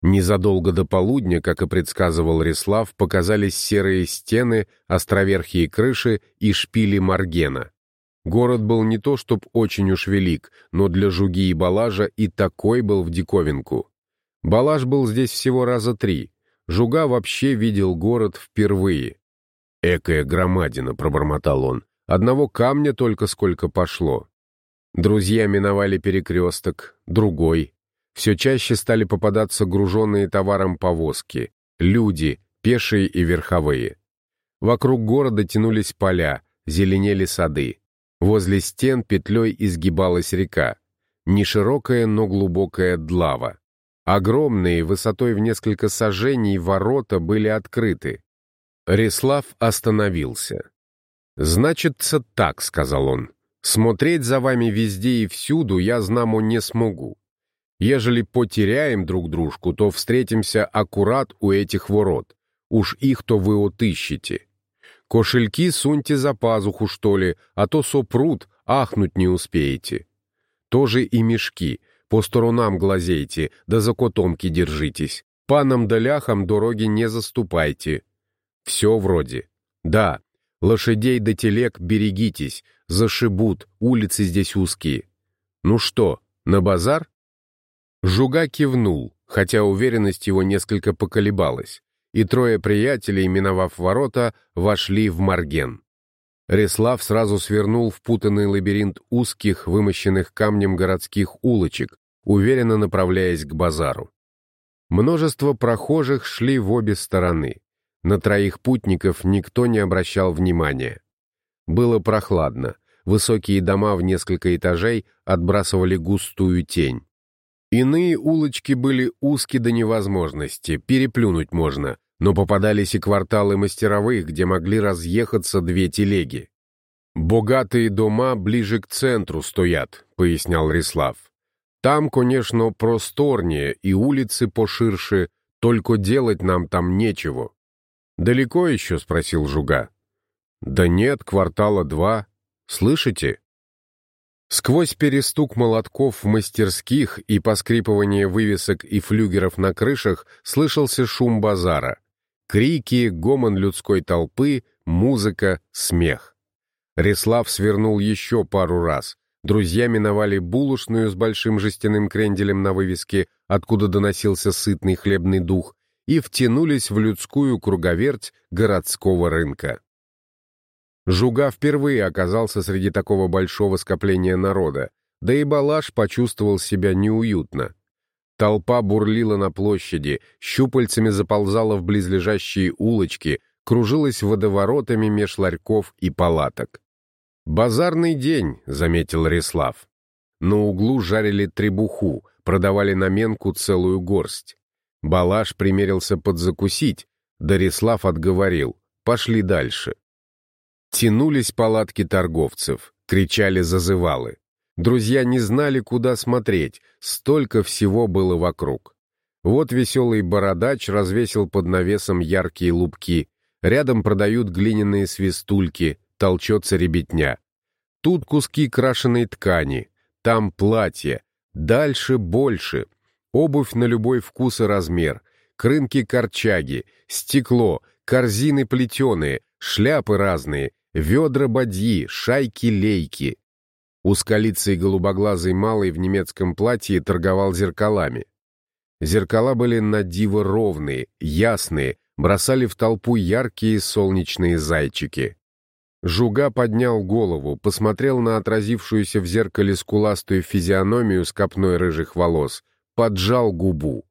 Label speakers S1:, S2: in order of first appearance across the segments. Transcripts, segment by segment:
S1: Незадолго до полудня, как и предсказывал Реслав, показались серые стены, островерхие крыши и шпили Маргена. Город был не то чтоб очень уж велик, но для Жуги и Балажа и такой был в диковинку. Балаж был здесь всего раза три. Жуга вообще видел город впервые. «Экая громадина», — пробормотал он. «Одного камня только сколько пошло». Друзья миновали перекресток, другой, все чаще стали попадаться груженные товаром повозки, люди, пешие и верховые. Вокруг города тянулись поля, зеленели сады. Возле стен петлей изгибалась река. Не широкая, но глубокая длава. Огромные, высотой в несколько сажений, ворота были открыты. Реслав остановился. «Значится так», — сказал он. «Смотреть за вами везде и всюду я, знамо, не смогу. Ежели потеряем друг дружку, то встретимся аккурат у этих ворот. Уж их-то вы отыщете. Кошельки суньте за пазуху, что ли, а то сопрут, ахнуть не успеете. Тоже и мешки, по сторонам глазейте, да за котомки держитесь. Панам да ляхам дороги не заступайте. Все вроде. Да, лошадей да телег берегитесь, зашибут, улицы здесь узкие. Ну что, на базар? Жуга кивнул, хотя уверенность его несколько поколебалась, и трое приятелей, миновав ворота, вошли в Марген. Реслав сразу свернул в путанный лабиринт узких, вымощенных камнем городских улочек, уверенно направляясь к базару. Множество прохожих шли в обе стороны. На троих путников никто не обращал внимания. Было прохладно, высокие дома в несколько этажей отбрасывали густую тень. Иные улочки были узки до невозможности, переплюнуть можно, но попадались и кварталы мастеровых, где могли разъехаться две телеги. «Богатые дома ближе к центру стоят», — пояснял Рислав. «Там, конечно, просторнее и улицы поширше, только делать нам там нечего». «Далеко еще?» — спросил Жуга. «Да нет, квартала два. Слышите?» Сквозь перестук молотков в мастерских и поскрипывание вывесок и флюгеров на крышах слышался шум базара. Крики, гомон людской толпы, музыка, смех. Реслав свернул еще пару раз. Друзья миновали булочную с большим жестяным кренделем на вывеске, откуда доносился сытный хлебный дух, и втянулись в людскую круговерть городского рынка. Жуга впервые оказался среди такого большого скопления народа, да и Балаш почувствовал себя неуютно. Толпа бурлила на площади, щупальцами заползала в близлежащие улочки, кружилась водоворотами меж ларьков и палаток. «Базарный день», — заметил Реслав. На углу жарили требуху, продавали на менку целую горсть. Балаш примерился подзакусить, да Реслав отговорил. «Пошли дальше». Тянулись палатки торговцев, кричали зазывалы. Друзья не знали, куда смотреть, столько всего было вокруг. Вот веселый бородач развесил под навесом яркие лупки, рядом продают глиняные свистульки, толчется ребятня. Тут куски крашеной ткани, там платье, дальше больше, обувь на любой вкус и размер, крынки-корчаги, стекло, корзины плетеные, шляпы разные, ведра бадьи, шайки-лейки. Узколицый голубоглазый малый в немецком платье торговал зеркалами. Зеркала были на диво ровные, ясные, бросали в толпу яркие солнечные зайчики. Жуга поднял голову, посмотрел на отразившуюся в зеркале скуластую физиономию с копной рыжих волос, поджал губу.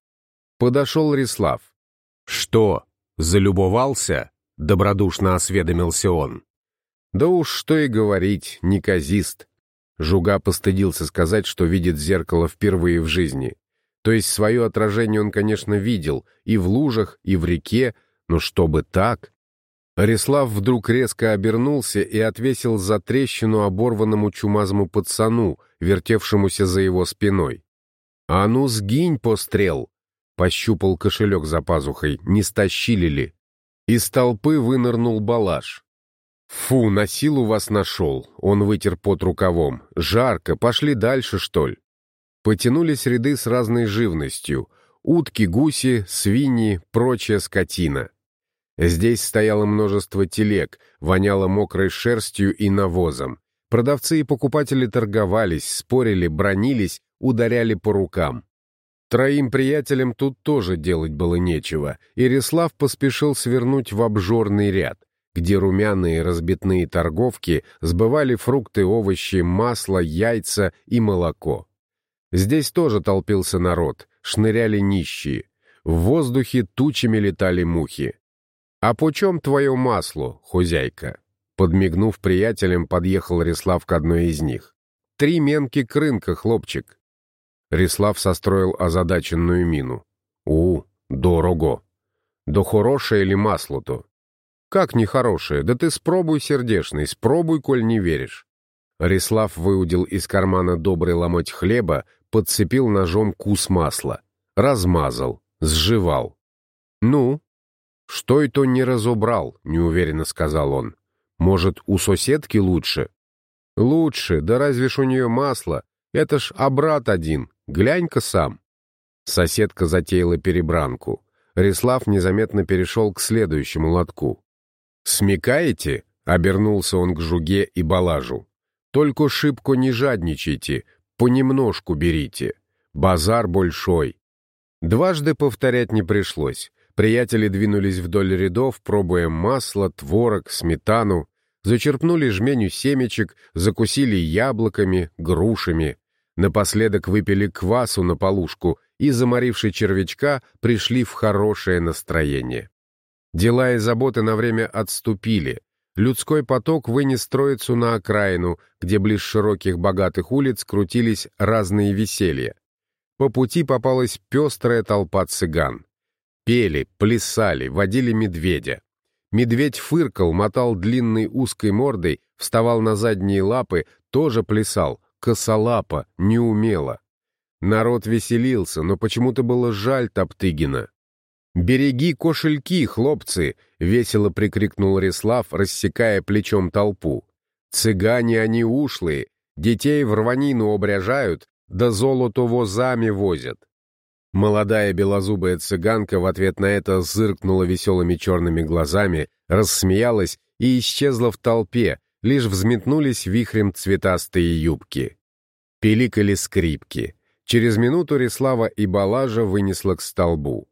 S1: Подошел Рислав. «Что, залюбовался?» — добродушно осведомился он. Да уж что и говорить, неказист. Жуга постыдился сказать, что видит зеркало впервые в жизни. То есть свое отражение он, конечно, видел и в лужах, и в реке, но чтобы так... Арислав вдруг резко обернулся и отвесил за трещину оборванному чумазому пацану, вертевшемуся за его спиной. «А ну, сгинь, пострел!» Пощупал кошелек за пазухой, не стащили ли. Из толпы вынырнул балаш. «Фу, на силу вас нашел!» — он вытер пот рукавом. «Жарко, пошли дальше, что ли?» Потянулись ряды с разной живностью. Утки, гуси, свиньи, прочая скотина. Здесь стояло множество телег, воняло мокрой шерстью и навозом. Продавцы и покупатели торговались, спорили, бронились, ударяли по рукам. Троим приятелям тут тоже делать было нечего, и Рислав поспешил свернуть в обжорный ряд, где румяные разбитные торговки сбывали фрукты, овощи, масло, яйца и молоко. Здесь тоже толпился народ, шныряли нищие. В воздухе тучами летали мухи. «А почем твое масло, хозяйка?» Подмигнув приятелям, подъехал Рислав к одной из них. «Три менки к рынка, хлопчик». Рислав состроил озадаченную мину. «У, дорого. Да хорошее ли масло-то?» «Как нехорошее? Да ты спробуй, сердешный, спробуй, коль не веришь». Рислав выудил из кармана добрый ломоть хлеба, подцепил ножом кус масла, размазал, сживал. «Ну?» «Что это не разобрал?» — неуверенно сказал он. «Может, у соседки лучше?» «Лучше, да разве ж у нее масло? Это ж обрат один, глянь-ка сам». Соседка затеяла перебранку. Рислав незаметно перешел к следующему лотку. «Смекаете?» — обернулся он к жуге и балажу. «Только шибко не жадничайте, понемножку берите. Базар большой». Дважды повторять не пришлось. Приятели двинулись вдоль рядов, пробуя масло, творог, сметану, зачерпнули жменю семечек, закусили яблоками, грушами. Напоследок выпили квасу на полушку и, заморивши червячка, пришли в хорошее настроение. Дела и заботы на время отступили. Людской поток вынес троицу на окраину, где близ широких богатых улиц крутились разные веселья. По пути попалась пестрая толпа цыган. Пели, плясали, водили медведя. Медведь фыркал, мотал длинной узкой мордой, вставал на задние лапы, тоже плясал, косолапо, неумело. Народ веселился, но почему-то было жаль Топтыгина. «Береги кошельки, хлопцы!» — весело прикрикнул Рислав, рассекая плечом толпу. «Цыгане они ушлые, детей в рванину обряжают, да золото возами возят. Молодая белозубая цыганка в ответ на это зыркнула веселыми черными глазами, рассмеялась и исчезла в толпе, лишь взметнулись вихрем цветастые юбки. Пиликали скрипки. Через минуту Реслава и Балажа вынесла к столбу.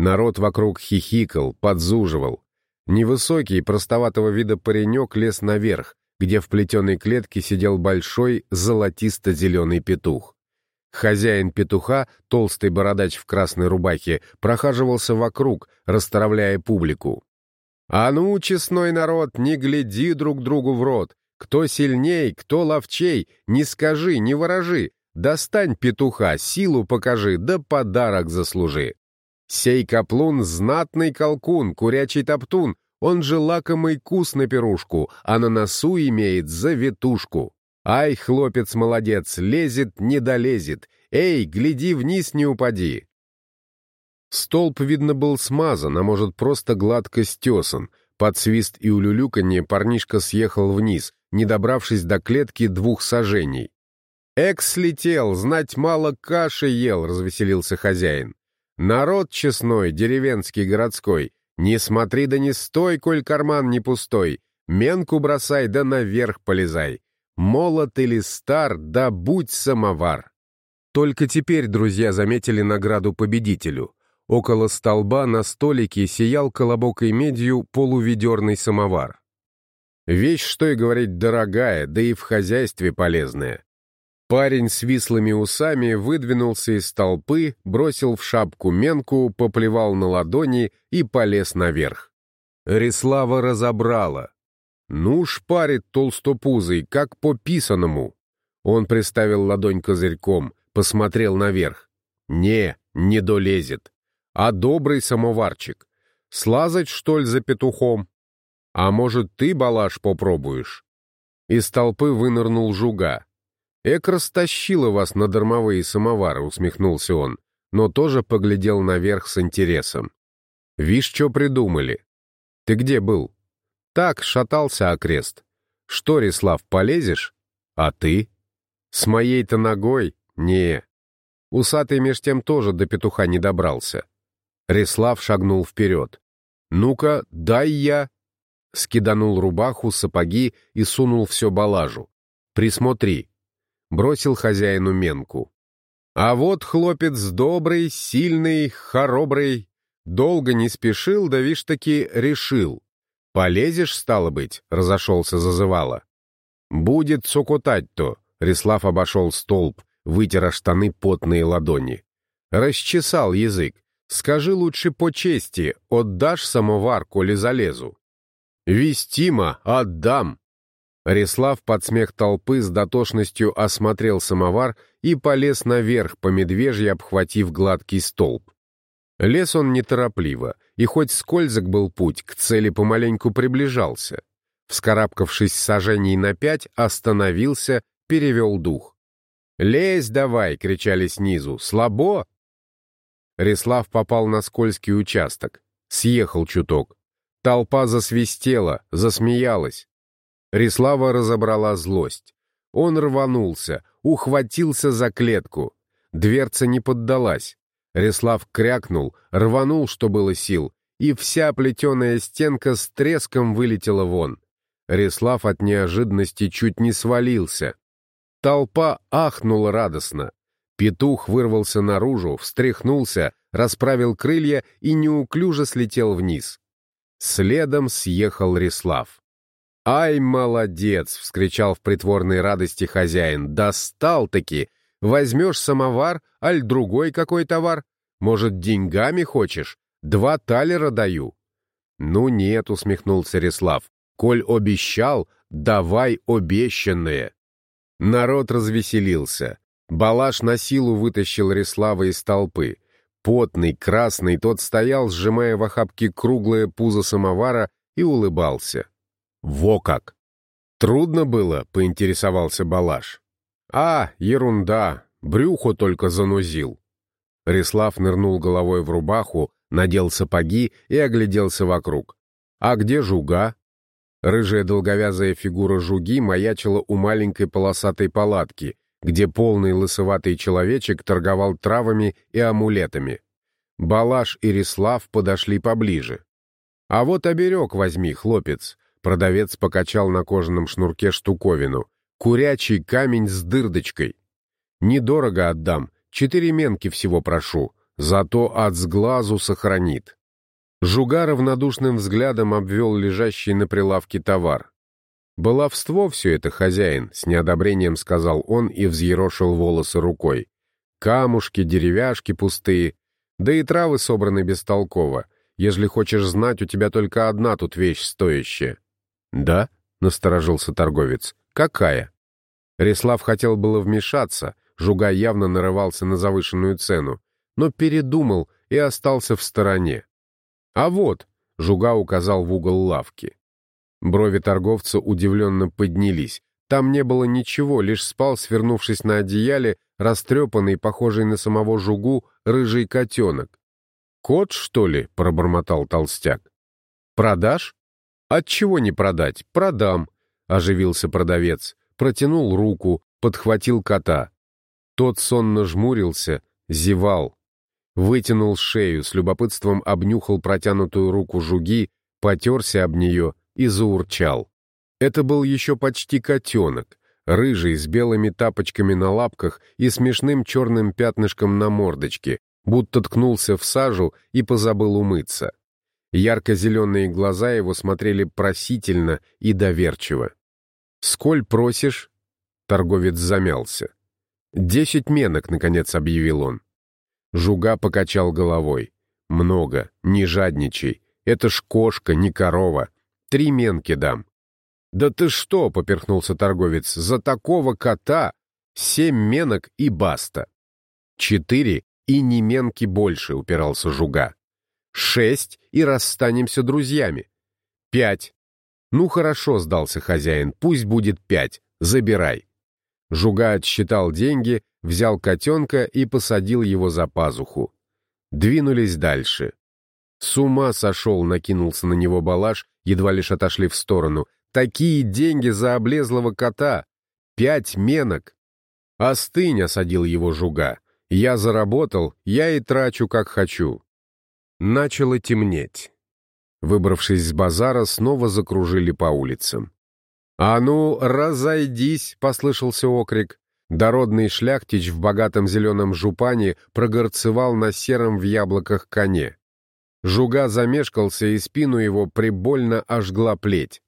S1: Народ вокруг хихикал, подзуживал. Невысокий, простоватого вида паренек лез наверх, где в плетеной клетке сидел большой золотисто-зеленый петух. Хозяин петуха, толстый бородач в красной рубахе, прохаживался вокруг, расстравляя публику. «А ну, честной народ, не гляди друг другу в рот! Кто сильней, кто ловчей, не скажи, не ворожи! Достань петуха, силу покажи, да подарок заслужи!» Сей каплун — знатный колкун, курячий топтун, он же лакомый кус на пирушку, а на носу имеет завитушку. Ай, хлопец молодец, лезет, не долезет. Эй, гляди вниз, не упади. Столб, видно, был смазан, а может, просто гладко стесан. Под свист и улюлюканье парнишка съехал вниз, не добравшись до клетки двух сажений. «Экс слетел, знать мало каши ел», — развеселился хозяин. «Народ честной, деревенский, городской, не смотри да не стой, коль карман не пустой, менку бросай да наверх полезай. Молод или стар, да будь самовар. Только теперь друзья заметили награду победителю. Около столба на столике сиял колобокой медью полуведерный самовар. Вещь, что и говорить, дорогая, да и в хозяйстве полезная. Парень с вислыми усами выдвинулся из толпы, бросил в шапку менку, поплевал на ладони и полез наверх. Рислава разобрала. «Ну, шпарит толстопузый, как по писаному». Он приставил ладонь козырьком, посмотрел наверх. «Не, не долезет. А добрый самоварчик. Слазать, что ли, за петухом? А может, ты, балаш, попробуешь?» Из толпы вынырнул жуга. «Эк растащила вас на дармовые самовары», — усмехнулся он, но тоже поглядел наверх с интересом. «Вишь, что придумали. Ты где был?» Так шатался окрест. Что, Рислав, полезешь? А ты? С моей-то ногой? Не. Усатый меж тем тоже до петуха не добрался. Реслав шагнул вперед. «Ну-ка, дай я...» Скиданул рубаху, сапоги и сунул все балажу. «Присмотри». Бросил хозяину менку. А вот хлопец добрый, сильный, хоробрый. Долго не спешил, да вишь таки решил. «Полезешь, стало быть», — разошелся зазывало. «Будет цокотать-то», — Реслав обошел столб, вытера штаны потные ладони. Расчесал язык. «Скажи лучше по чести, отдашь самовар, коли залезу?» «Вестимо, отдам!» Реслав под смех толпы с дотошностью осмотрел самовар и полез наверх, по медвежьи обхватив гладкий столб. Лес он неторопливо, и хоть скользок был путь, к цели помаленьку приближался. Вскарабкавшись сажений на пять, остановился, перевел дух. «Лезь давай!» — кричали снизу. «Слабо!» Реслав попал на скользкий участок. Съехал чуток. Толпа засвистела, засмеялась. Реслава разобрала злость. Он рванулся, ухватился за клетку. Дверца не поддалась. Реслав крякнул, рванул, что было сил, и вся плетеная стенка с треском вылетела вон. Реслав от неожиданности чуть не свалился. Толпа ахнула радостно. Петух вырвался наружу, встряхнулся, расправил крылья и неуклюже слетел вниз. Следом съехал Реслав. «Ай, молодец!» — вскричал в притворной радости хозяин. «Достал-таки! Возьмешь самовар, аль другой какой товар? Может, деньгами хочешь? Два талера даю». «Ну нет», — усмехнулся Реслав. «Коль обещал, давай обещанное». Народ развеселился. Балаш на силу вытащил Реслава из толпы. Потный, красный, тот стоял, сжимая в охапке круглое пузо самовара, и улыбался. «Во как!» «Трудно было?» — поинтересовался Балаш. «А, ерунда, брюхо только занузил». Рислав нырнул головой в рубаху, надел сапоги и огляделся вокруг. «А где жуга?» Рыжая долговязая фигура жуги маячила у маленькой полосатой палатки, где полный лысоватый человечек торговал травами и амулетами. Балаш и Рислав подошли поближе. «А вот оберег возьми, хлопец», — продавец покачал на кожаном шнурке штуковину. Курячий камень с дырдочкой. Недорого отдам, четыре менки всего прошу, зато от сглазу сохранит. Жуга равнодушным взглядом обвел лежащий на прилавке товар. «Баловство все это, хозяин», — с неодобрением сказал он и взъерошил волосы рукой. «Камушки, деревяшки пустые, да и травы собраны бестолково. Ежели хочешь знать, у тебя только одна тут вещь стоящая». «Да?» — насторожился торговец. «Какая?» Реслав хотел было вмешаться, Жуга явно нарывался на завышенную цену, но передумал и остался в стороне. «А вот!» — Жуга указал в угол лавки. Брови торговца удивленно поднялись. Там не было ничего, лишь спал, свернувшись на одеяле, растрепанный, похожий на самого Жугу, рыжий котенок. «Кот, что ли?» — пробормотал толстяк. «Продашь?» «Отчего не продать? Продам оживился продавец, протянул руку, подхватил кота. Тот сонно жмурился, зевал. Вытянул шею, с любопытством обнюхал протянутую руку жуги, потерся об нее и заурчал. Это был еще почти котенок, рыжий, с белыми тапочками на лапках и смешным черным пятнышком на мордочке, будто ткнулся в сажу и позабыл умыться. Ярко-зеленые глаза его смотрели просительно и доверчиво. «Сколь просишь?» Торговец замялся. «Десять менок», — наконец объявил он. Жуга покачал головой. «Много, не жадничай. Это ж кошка, не корова. Три менки дам». «Да ты что?» — поперхнулся торговец. «За такого кота семь менок и баста». «Четыре и не менки больше», — упирался Жуга. «Шесть и расстанемся друзьями». «Пять «Ну хорошо», — сдался хозяин, — «пусть будет пять, забирай». Жуга отсчитал деньги, взял котенка и посадил его за пазуху. Двинулись дальше. С ума сошел, накинулся на него балаш, едва лишь отошли в сторону. Такие деньги за облезлого кота! Пять менок! «Остынь!» — осадил его жуга. Я заработал, я и трачу, как хочу. Начало темнеть. Выбравшись с базара, снова закружили по улицам. «А ну, разойдись!» — послышался окрик. Дородный шляхтич в богатом зеленом жупане прогорцевал на сером в яблоках коне. Жуга замешкался, и спину его прибольно ожгла плеть.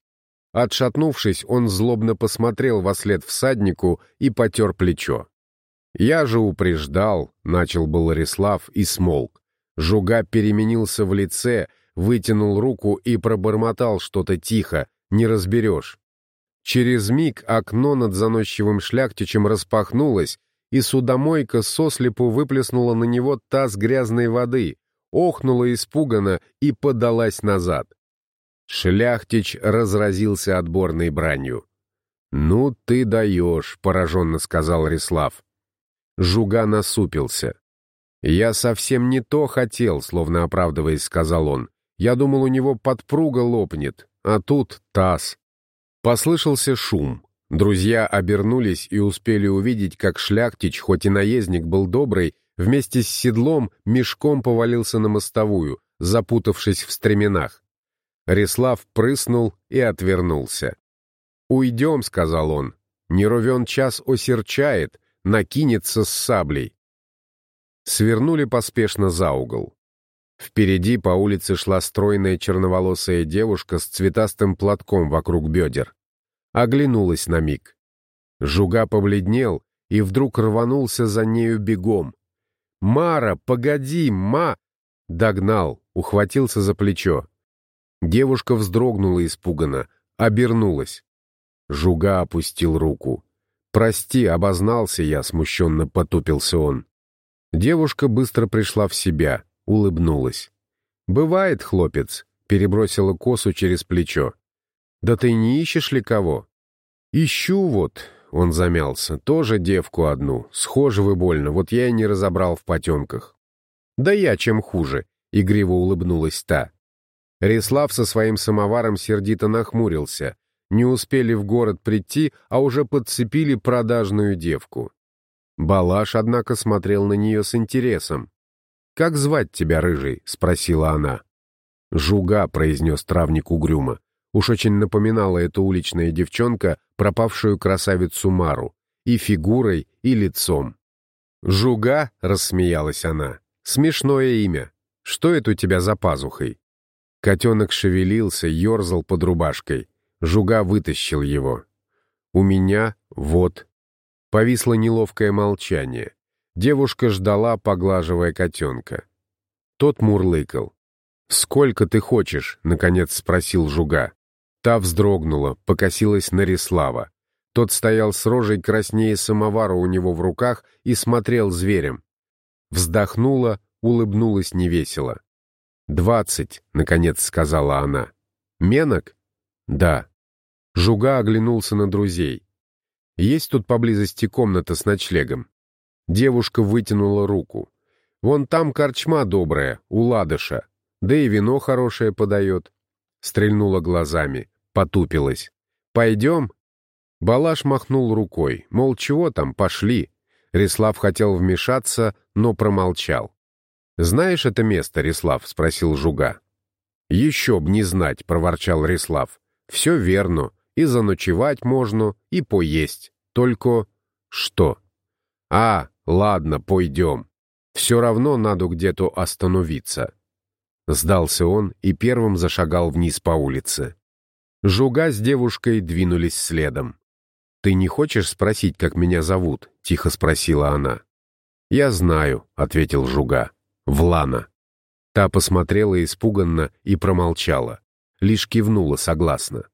S1: Отшатнувшись, он злобно посмотрел во след всаднику и потер плечо. «Я же упреждал», — начал был Ларислав и смолк. Жуга переменился в лице, вытянул руку и пробормотал что-то тихо, не разберешь. Через миг окно над заносчивым шляхтичем распахнулось, и судомойка сослепу выплеснула на него таз грязной воды, охнула испуганно и подалась назад. Шляхтич разразился отборной бранью. «Ну ты даешь», — пораженно сказал Рислав. Жуга насупился. «Я совсем не то хотел», — словно оправдываясь, сказал он. «Я думал, у него подпруга лопнет, а тут таз». Послышался шум. Друзья обернулись и успели увидеть, как шляхтич, хоть и наездник был добрый, вместе с седлом мешком повалился на мостовую, запутавшись в стременах. Рислав прыснул и отвернулся. «Уйдем», — сказал он. «Не ровен час осерчает, накинется с саблей». Свернули поспешно за угол. Впереди по улице шла стройная черноволосая девушка с цветастым платком вокруг бедер. Оглянулась на миг. Жуга побледнел и вдруг рванулся за нею бегом. «Мара, погоди, ма!» Догнал, ухватился за плечо. Девушка вздрогнула испуганно, обернулась. Жуга опустил руку. «Прости, обознался я», — смущенно потупился он. Девушка быстро пришла в себя улыбнулась. «Бывает, хлопец», — перебросила косу через плечо. «Да ты не ищешь ли кого?» «Ищу вот», — он замялся, — «тоже девку одну, схожи вы больно, вот я и не разобрал в потемках». «Да я чем хуже», — игриво улыбнулась та. Рислав со своим самоваром сердито нахмурился. Не успели в город прийти, а уже подцепили продажную девку. Балаш, однако, смотрел на нее с интересом. «Как звать тебя, рыжий?» — спросила она. «Жуга», — произнес травник угрюмо. Уж очень напоминала эта уличная девчонка пропавшую красавицу Мару. И фигурой, и лицом. «Жуга?» — рассмеялась она. «Смешное имя. Что это у тебя за пазухой?» Котенок шевелился, ерзал под рубашкой. Жуга вытащил его. «У меня вот». Повисло неловкое молчание. Девушка ждала, поглаживая котенка. Тот мурлыкал. «Сколько ты хочешь?» — наконец спросил Жуга. Та вздрогнула, покосилась на Рислава. Тот стоял с рожей краснее самовара у него в руках и смотрел зверем. Вздохнула, улыбнулась невесело. «Двадцать», — наконец сказала она. «Менок?» «Да». Жуга оглянулся на друзей. «Есть тут поблизости комната с ночлегом?» Девушка вытянула руку. «Вон там корчма добрая, у ладыша. Да и вино хорошее подает». Стрельнула глазами, потупилась. «Пойдем?» Балаш махнул рукой, мол, чего там, пошли. Рислав хотел вмешаться, но промолчал. «Знаешь это место, Рислав?» — спросил Жуга. «Еще б не знать», — проворчал Рислав. «Все верно. И заночевать можно, и поесть. Только...» «Что?» «А, «Ладно, пойдем. Все равно надо где-то остановиться». Сдался он и первым зашагал вниз по улице. Жуга с девушкой двинулись следом. «Ты не хочешь спросить, как меня зовут?» — тихо спросила она. «Я знаю», — ответил Жуга. «Влана». Та посмотрела испуганно и промолчала. Лишь кивнула согласно.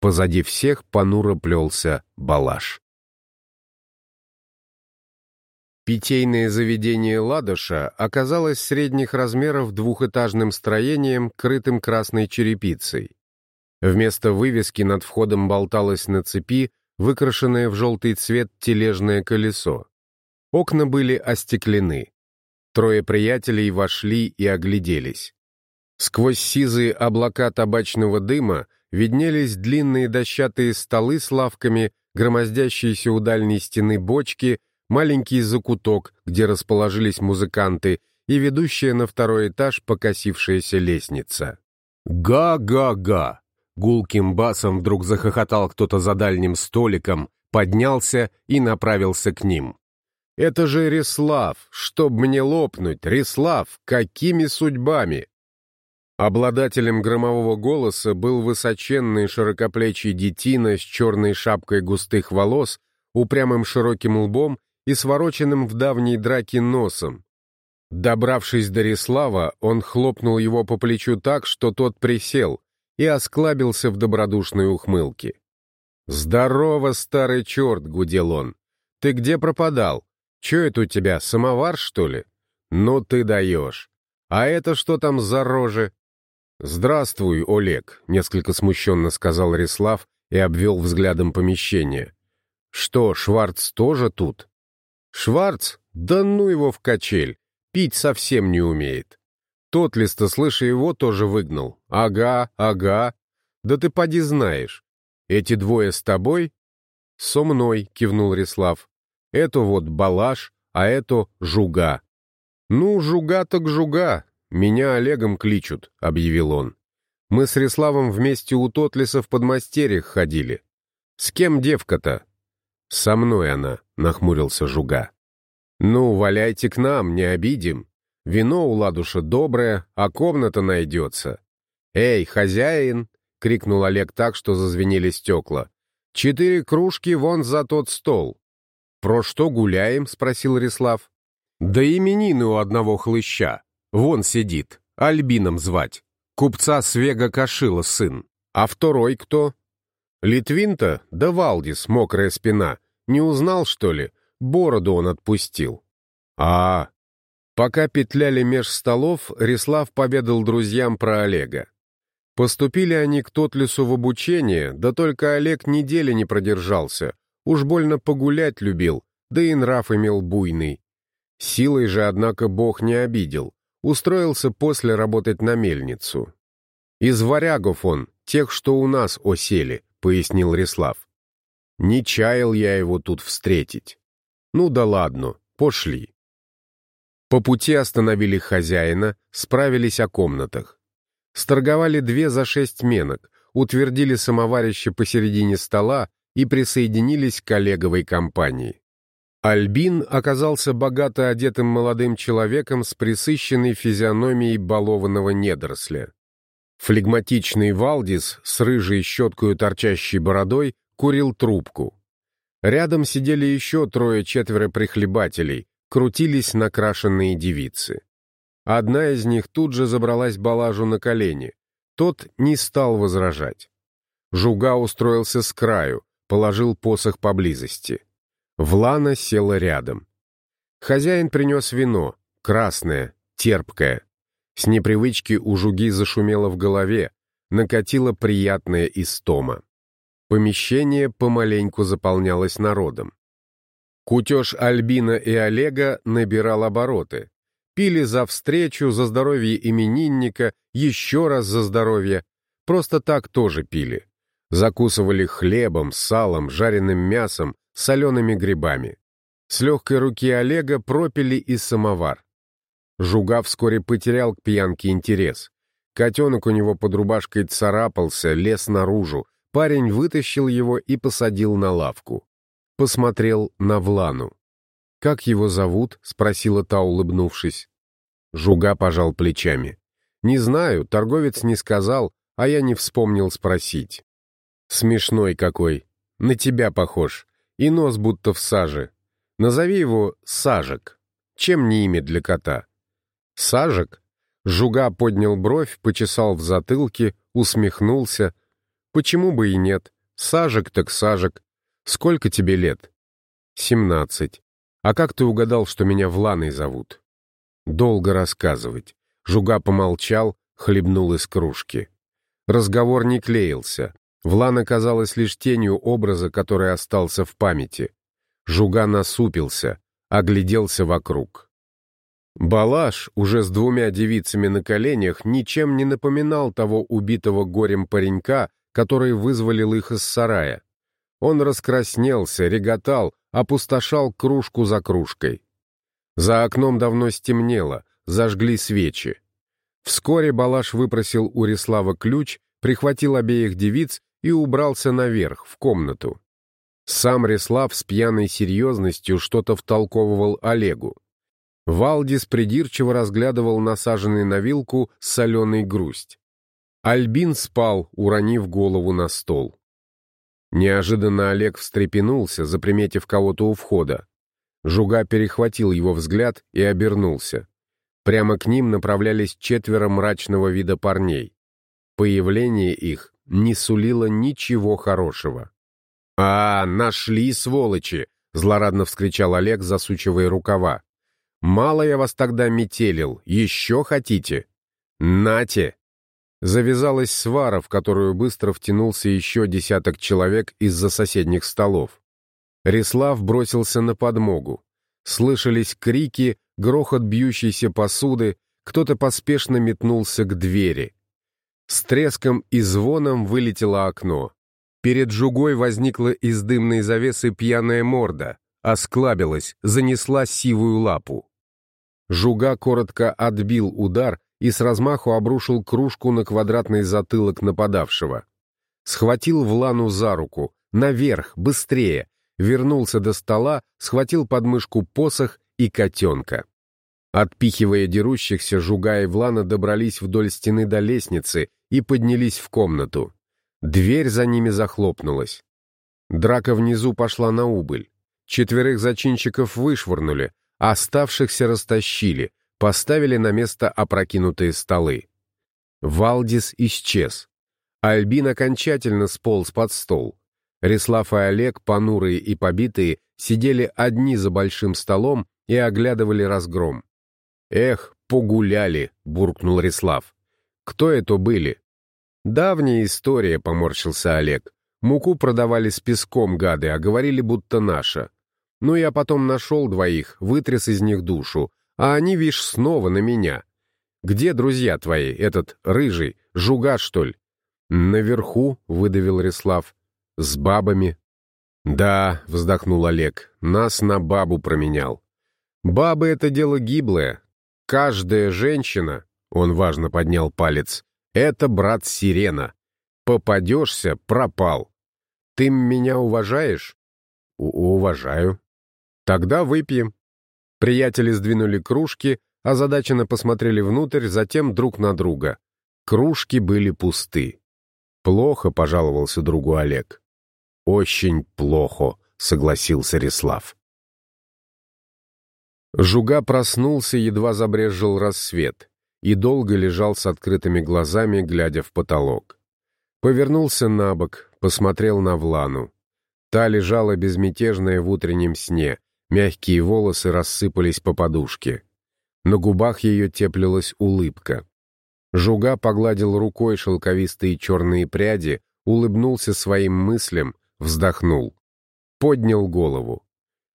S1: Позади всех понуро плелся Балаш. Питейное заведение «Ладоша» оказалось средних размеров двухэтажным строением, крытым красной черепицей. Вместо вывески над входом болталось на цепи выкрашенное в желтый цвет тележное колесо. Окна были остеклены. Трое приятелей вошли и огляделись. Сквозь сизые облака табачного дыма виднелись длинные дощатые столы с лавками, громоздящиеся у дальней стены бочки, маленький закуток, где расположились музыканты, и ведущая на второй этаж покосившаяся лестница. «Га-га-га!» Гулким басом вдруг захохотал кто-то за дальним столиком, поднялся и направился к ним. «Это же Реслав! Чтоб мне лопнуть! Реслав! Какими судьбами?» Обладателем громового голоса был высоченный широкоплечий детина с черной шапкой густых волос, упрямым широким лбом и свороченным в давней драке носом. Добравшись до Реслава, он хлопнул его по плечу так, что тот присел, и осклабился в добродушной ухмылке. «Здорово, старый черт!» — гудел он. «Ты где пропадал? Че это у тебя, самовар, что ли? Ну ты даешь! А это что там за рожи?» «Здравствуй, Олег», — несколько смущенно сказал Рислав и обвел взглядом помещение. «Что, Шварц тоже тут?» «Шварц? Да ну его в качель! Пить совсем не умеет. Тот листа, слыша его, тоже выгнал. Ага, ага. Да ты поди знаешь. Эти двое с тобой?» «Со мной», — кивнул Рислав. «Это вот Балаш, а это Жуга». «Ну, Жуга так Жуга, «Меня Олегом кличут», — объявил он. «Мы с Реславом вместе у Тотлиса в подмастерьях ходили. С кем девка-то?» «Со мной она», — нахмурился Жуга. «Ну, валяйте к нам, не обидим. Вино у ладуша доброе, а комната найдется». «Эй, хозяин!» — крикнул Олег так, что зазвенели стекла. «Четыре кружки вон за тот стол». «Про что гуляем?» — спросил Реслав. «Да именины у одного хлыща. Вон сидит, Альбином звать. Купца Свега Кашила сын. А второй кто? Литвинта? Да Валдис, мокрая спина. Не узнал, что ли? Бороду он отпустил. А, Пока петляли меж столов, Рислав поведал друзьям про Олега. Поступили они к Тотлису в обучение, да только Олег недели не продержался. Уж больно погулять любил, да и нрав имел буйный. Силой же, однако, Бог не обидел. Устроился после работать на мельницу. «Из варягов он, тех, что у нас осели», — пояснил Реслав. «Не чаял я его тут встретить. Ну да ладно, пошли». По пути остановили хозяина, справились о комнатах. Сторговали две за шесть менок, утвердили самоварище посередине стола и присоединились к Олеговой компании. Альбин оказался богато одетым молодым человеком с присыщенной физиономией балованного недоросля. Флегматичный Валдис с рыжей щеткой торчащей бородой курил трубку. Рядом сидели еще трое-четверо прихлебателей, крутились накрашенные девицы. Одна из них тут же забралась Балажу на колени. Тот не стал возражать. Жуга устроился с краю, положил посох поблизости. Влана села рядом. Хозяин принес вино, красное, терпкое. С непривычки у жуги зашумело в голове, накатила приятная истома. Помещение помаленьку заполнялось народом. Кутеж Альбина и Олега набирал обороты. Пили за встречу, за здоровье именинника, еще раз за здоровье. Просто так тоже пили. Закусывали хлебом, салом, жареным мясом, солеными грибами. С легкой руки Олега пропили и самовар. Жуга вскоре потерял к пьянке интерес. Котенок у него под рубашкой царапался, лез наружу. Парень вытащил его и посадил на лавку. Посмотрел на Влану. «Как его зовут?» — спросила та, улыбнувшись. Жуга пожал плечами. «Не знаю, торговец не сказал, а я не вспомнил спросить». «Смешной какой. На тебя похож и нос будто в саже. Назови его Сажек. Чем не имя для кота? Сажек? Жуга поднял бровь, почесал в затылке, усмехнулся. Почему бы и нет? Сажек так Сажек. Сколько тебе лет? Семнадцать. А как ты угадал, что меня Вланой зовут? Долго рассказывать. Жуга помолчал, хлебнул из кружки. Разговор не клеился. Влан оказалась лишь тенью образа, который остался в памяти. Жуга насупился, огляделся вокруг. Балаш, уже с двумя девицами на коленях, ничем не напоминал того убитого горем паренька, который вызволил их из сарая. Он раскраснелся, реготал, опустошал кружку за кружкой. За окном давно стемнело, зажгли свечи. Вскоре Балаш выпросил у Рислава ключ, прихватил обеих девиц и убрался наверх, в комнату. Сам Рислав с пьяной серьезностью что-то втолковывал Олегу. Валдис придирчиво разглядывал насаженный на вилку соленый грусть. Альбин спал, уронив голову на стол. Неожиданно Олег встрепенулся, заприметив кого-то у входа. Жуга перехватил его взгляд и обернулся. Прямо к ним направлялись четверо мрачного вида парней. Появление их не сулило ничего хорошего. «А, нашли, сволочи!» — злорадно вскричал Олег, засучивая рукава. «Мало я вас тогда метелил, еще хотите? Нате!» Завязалась свара, в которую быстро втянулся еще десяток человек из-за соседних столов. Рислав бросился на подмогу. Слышались крики, грохот бьющейся посуды, кто-то поспешно метнулся к двери. С треском и звоном вылетело окно. Перед жугой возникла из дымной завесы пьяная морда, осклабилась, занесла сивую лапу. Жуга коротко отбил удар и с размаху обрушил кружку на квадратный затылок нападавшего. Схватил Влану за руку, наверх, быстрее, вернулся до стола, схватил подмышку посох и котенка. Отпихивая дерущихся, Жуга и Влана добрались вдоль стены до лестницы и поднялись в комнату. Дверь за ними захлопнулась. Драка внизу пошла на убыль. Четверых зачинщиков вышвырнули, а оставшихся растащили, поставили на место опрокинутые столы. Валдис исчез. Альбин окончательно сполз под стол. Рислав и Олег, понурые и побитые, сидели одни за большим столом и оглядывали разгром. «Эх, погуляли!» — буркнул Рислав. «Кто это были?» «Давняя история», — поморщился Олег. «Муку продавали с песком, гады, а говорили, будто наша. Ну, я потом нашел двоих, вытряс из них душу, а они, вишь, снова на меня. Где друзья твои, этот рыжий, жуга, что ли?» «Наверху», — выдавил Рислав. «С бабами». «Да», — вздохнул Олег, — «нас на бабу променял». «Бабы — это дело гиблое. Каждая женщина, — он важно поднял палец, — это брат Сирена. Попадешься — пропал. Ты меня уважаешь?» У «Уважаю». «Тогда выпьем». Приятели сдвинули кружки, озадаченно посмотрели внутрь, затем друг на друга. Кружки были пусты. «Плохо», — пожаловался другу Олег. «Очень плохо», — согласился Рислав. Жуга проснулся, едва забрезжил рассвет, и долго лежал с открытыми глазами, глядя в потолок. Повернулся на бок, посмотрел на Влану. Та лежала безмятежная в утреннем сне, мягкие волосы рассыпались по подушке. На губах ее теплилась улыбка. Жуга погладил рукой шелковистые черные пряди, улыбнулся своим мыслям, вздохнул. Поднял голову.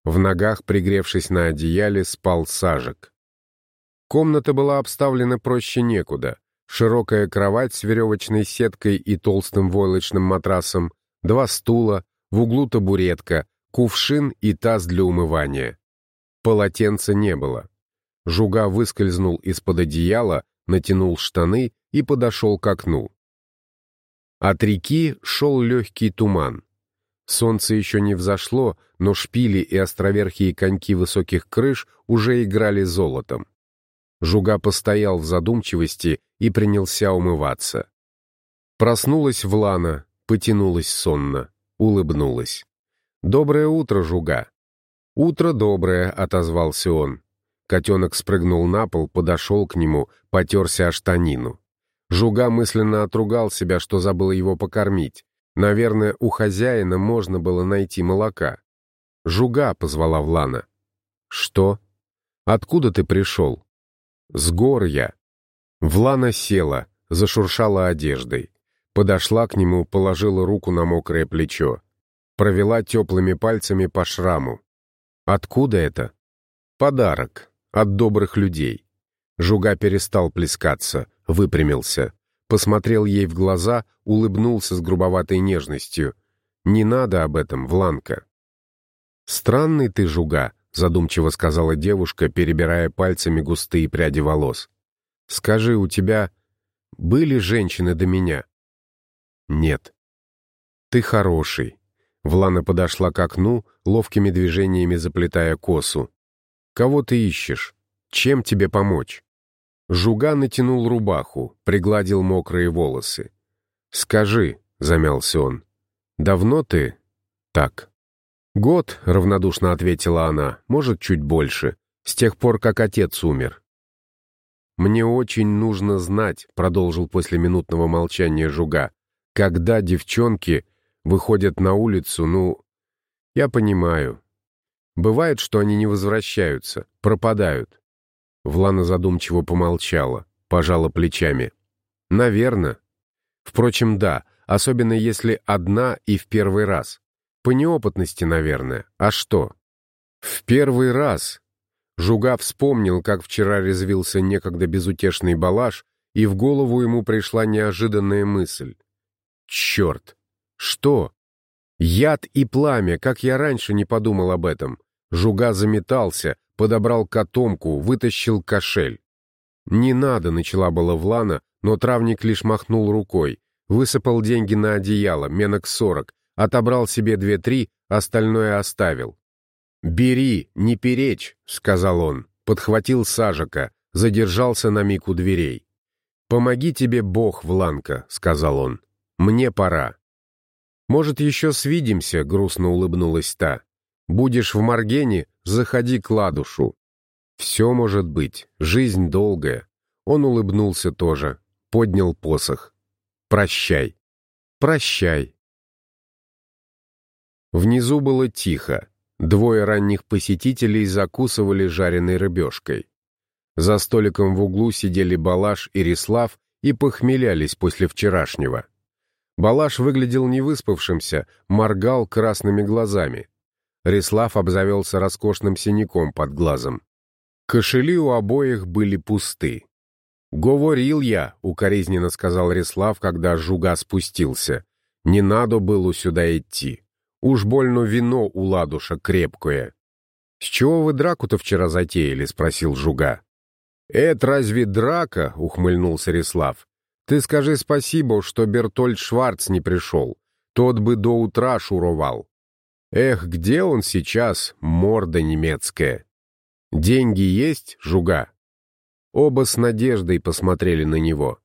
S1: В ногах, пригревшись на одеяле, спал сажек. Комната была обставлена проще некуда. Широкая кровать с веревочной сеткой и толстым войлочным матрасом, два стула, в углу табуретка, кувшин и таз для умывания. Полотенца не было. Жуга выскользнул из-под одеяла, натянул штаны и подошел к окну. От реки шел легкий туман. Солнце еще не взошло, но шпили и островерхие коньки высоких крыш уже играли золотом. Жуга постоял в задумчивости и принялся умываться. Проснулась Влана, потянулась сонно, улыбнулась. «Доброе утро, Жуга!» «Утро доброе», — отозвался он. Котенок спрыгнул на пол, подошел к нему, потерся о штанину. Жуга мысленно отругал себя, что забыл его покормить. Наверное, у хозяина можно было найти молока. «Жуга», — позвала Влана. «Что? Откуда ты пришел?» «С гор я». Влана села, зашуршала одеждой. Подошла к нему, положила руку на мокрое плечо. Провела теплыми пальцами по шраму. «Откуда это?» «Подарок. От добрых людей». Жуга перестал плескаться, выпрямился посмотрел ей в глаза, улыбнулся с грубоватой нежностью. Не надо об этом, Вланка. «Странный ты, жуга», — задумчиво сказала девушка, перебирая пальцами густые пряди волос. «Скажи, у тебя были женщины до меня?» «Нет». «Ты хороший». Влана подошла к окну, ловкими движениями заплетая косу. «Кого ты ищешь? Чем тебе помочь?» Жуга натянул рубаху, пригладил мокрые волосы. «Скажи», — замялся он, — «давно ты так?» «Год», — равнодушно ответила она, — «может, чуть больше, с тех пор, как отец умер». «Мне очень нужно знать», — продолжил после минутного молчания Жуга, «когда девчонки выходят на улицу, ну, я понимаю. Бывает, что они не возвращаются, пропадают. Влана задумчиво помолчала, пожала плечами. «Наверно. Впрочем, да, особенно если одна и в первый раз. По неопытности, наверное. А что?» «В первый раз!» Жуга вспомнил, как вчера резвился некогда безутешный балаш, и в голову ему пришла неожиданная мысль. «Черт! Что?» «Яд и пламя, как я раньше не подумал об этом!» Жуга заметался, подобрал котомку, вытащил кошель. «Не надо», — начала была Влана, но травник лишь махнул рукой, высыпал деньги на одеяло, менок сорок, отобрал себе две-три, остальное оставил. «Бери, не перечь», — сказал он, подхватил сажика, задержался на миг у дверей. «Помоги тебе Бог, Вланка», — сказал он. «Мне пора». «Может, еще свидимся?» — грустно улыбнулась та. «Будешь в Маргене, заходи к ладушу. Все может быть, жизнь долгая. Он улыбнулся тоже, поднял посох. Прощай. Прощай. Внизу было тихо. Двое ранних посетителей закусывали жареной рыбешкой. За столиком в углу сидели Балаш и Рислав и похмелялись после вчерашнего. Балаш выглядел невыспавшимся, моргал красными глазами. Рислав обзавелся роскошным синяком под глазом. Кошели у обоих были пусты. «Говорил я», — укоризненно сказал Рислав, когда жуга спустился. «Не надо было сюда идти. Уж больно вино у ладуша крепкое». «С чего вы драку-то вчера затеяли?» — спросил жуга. «Это разве драка?» — ухмыльнулся Рислав. «Ты скажи спасибо, что Бертольд Шварц не пришел. Тот бы до утра шуровал. Эх, где он сейчас, морда немецкая? Деньги есть, жуга? Оба с надеждой посмотрели на него.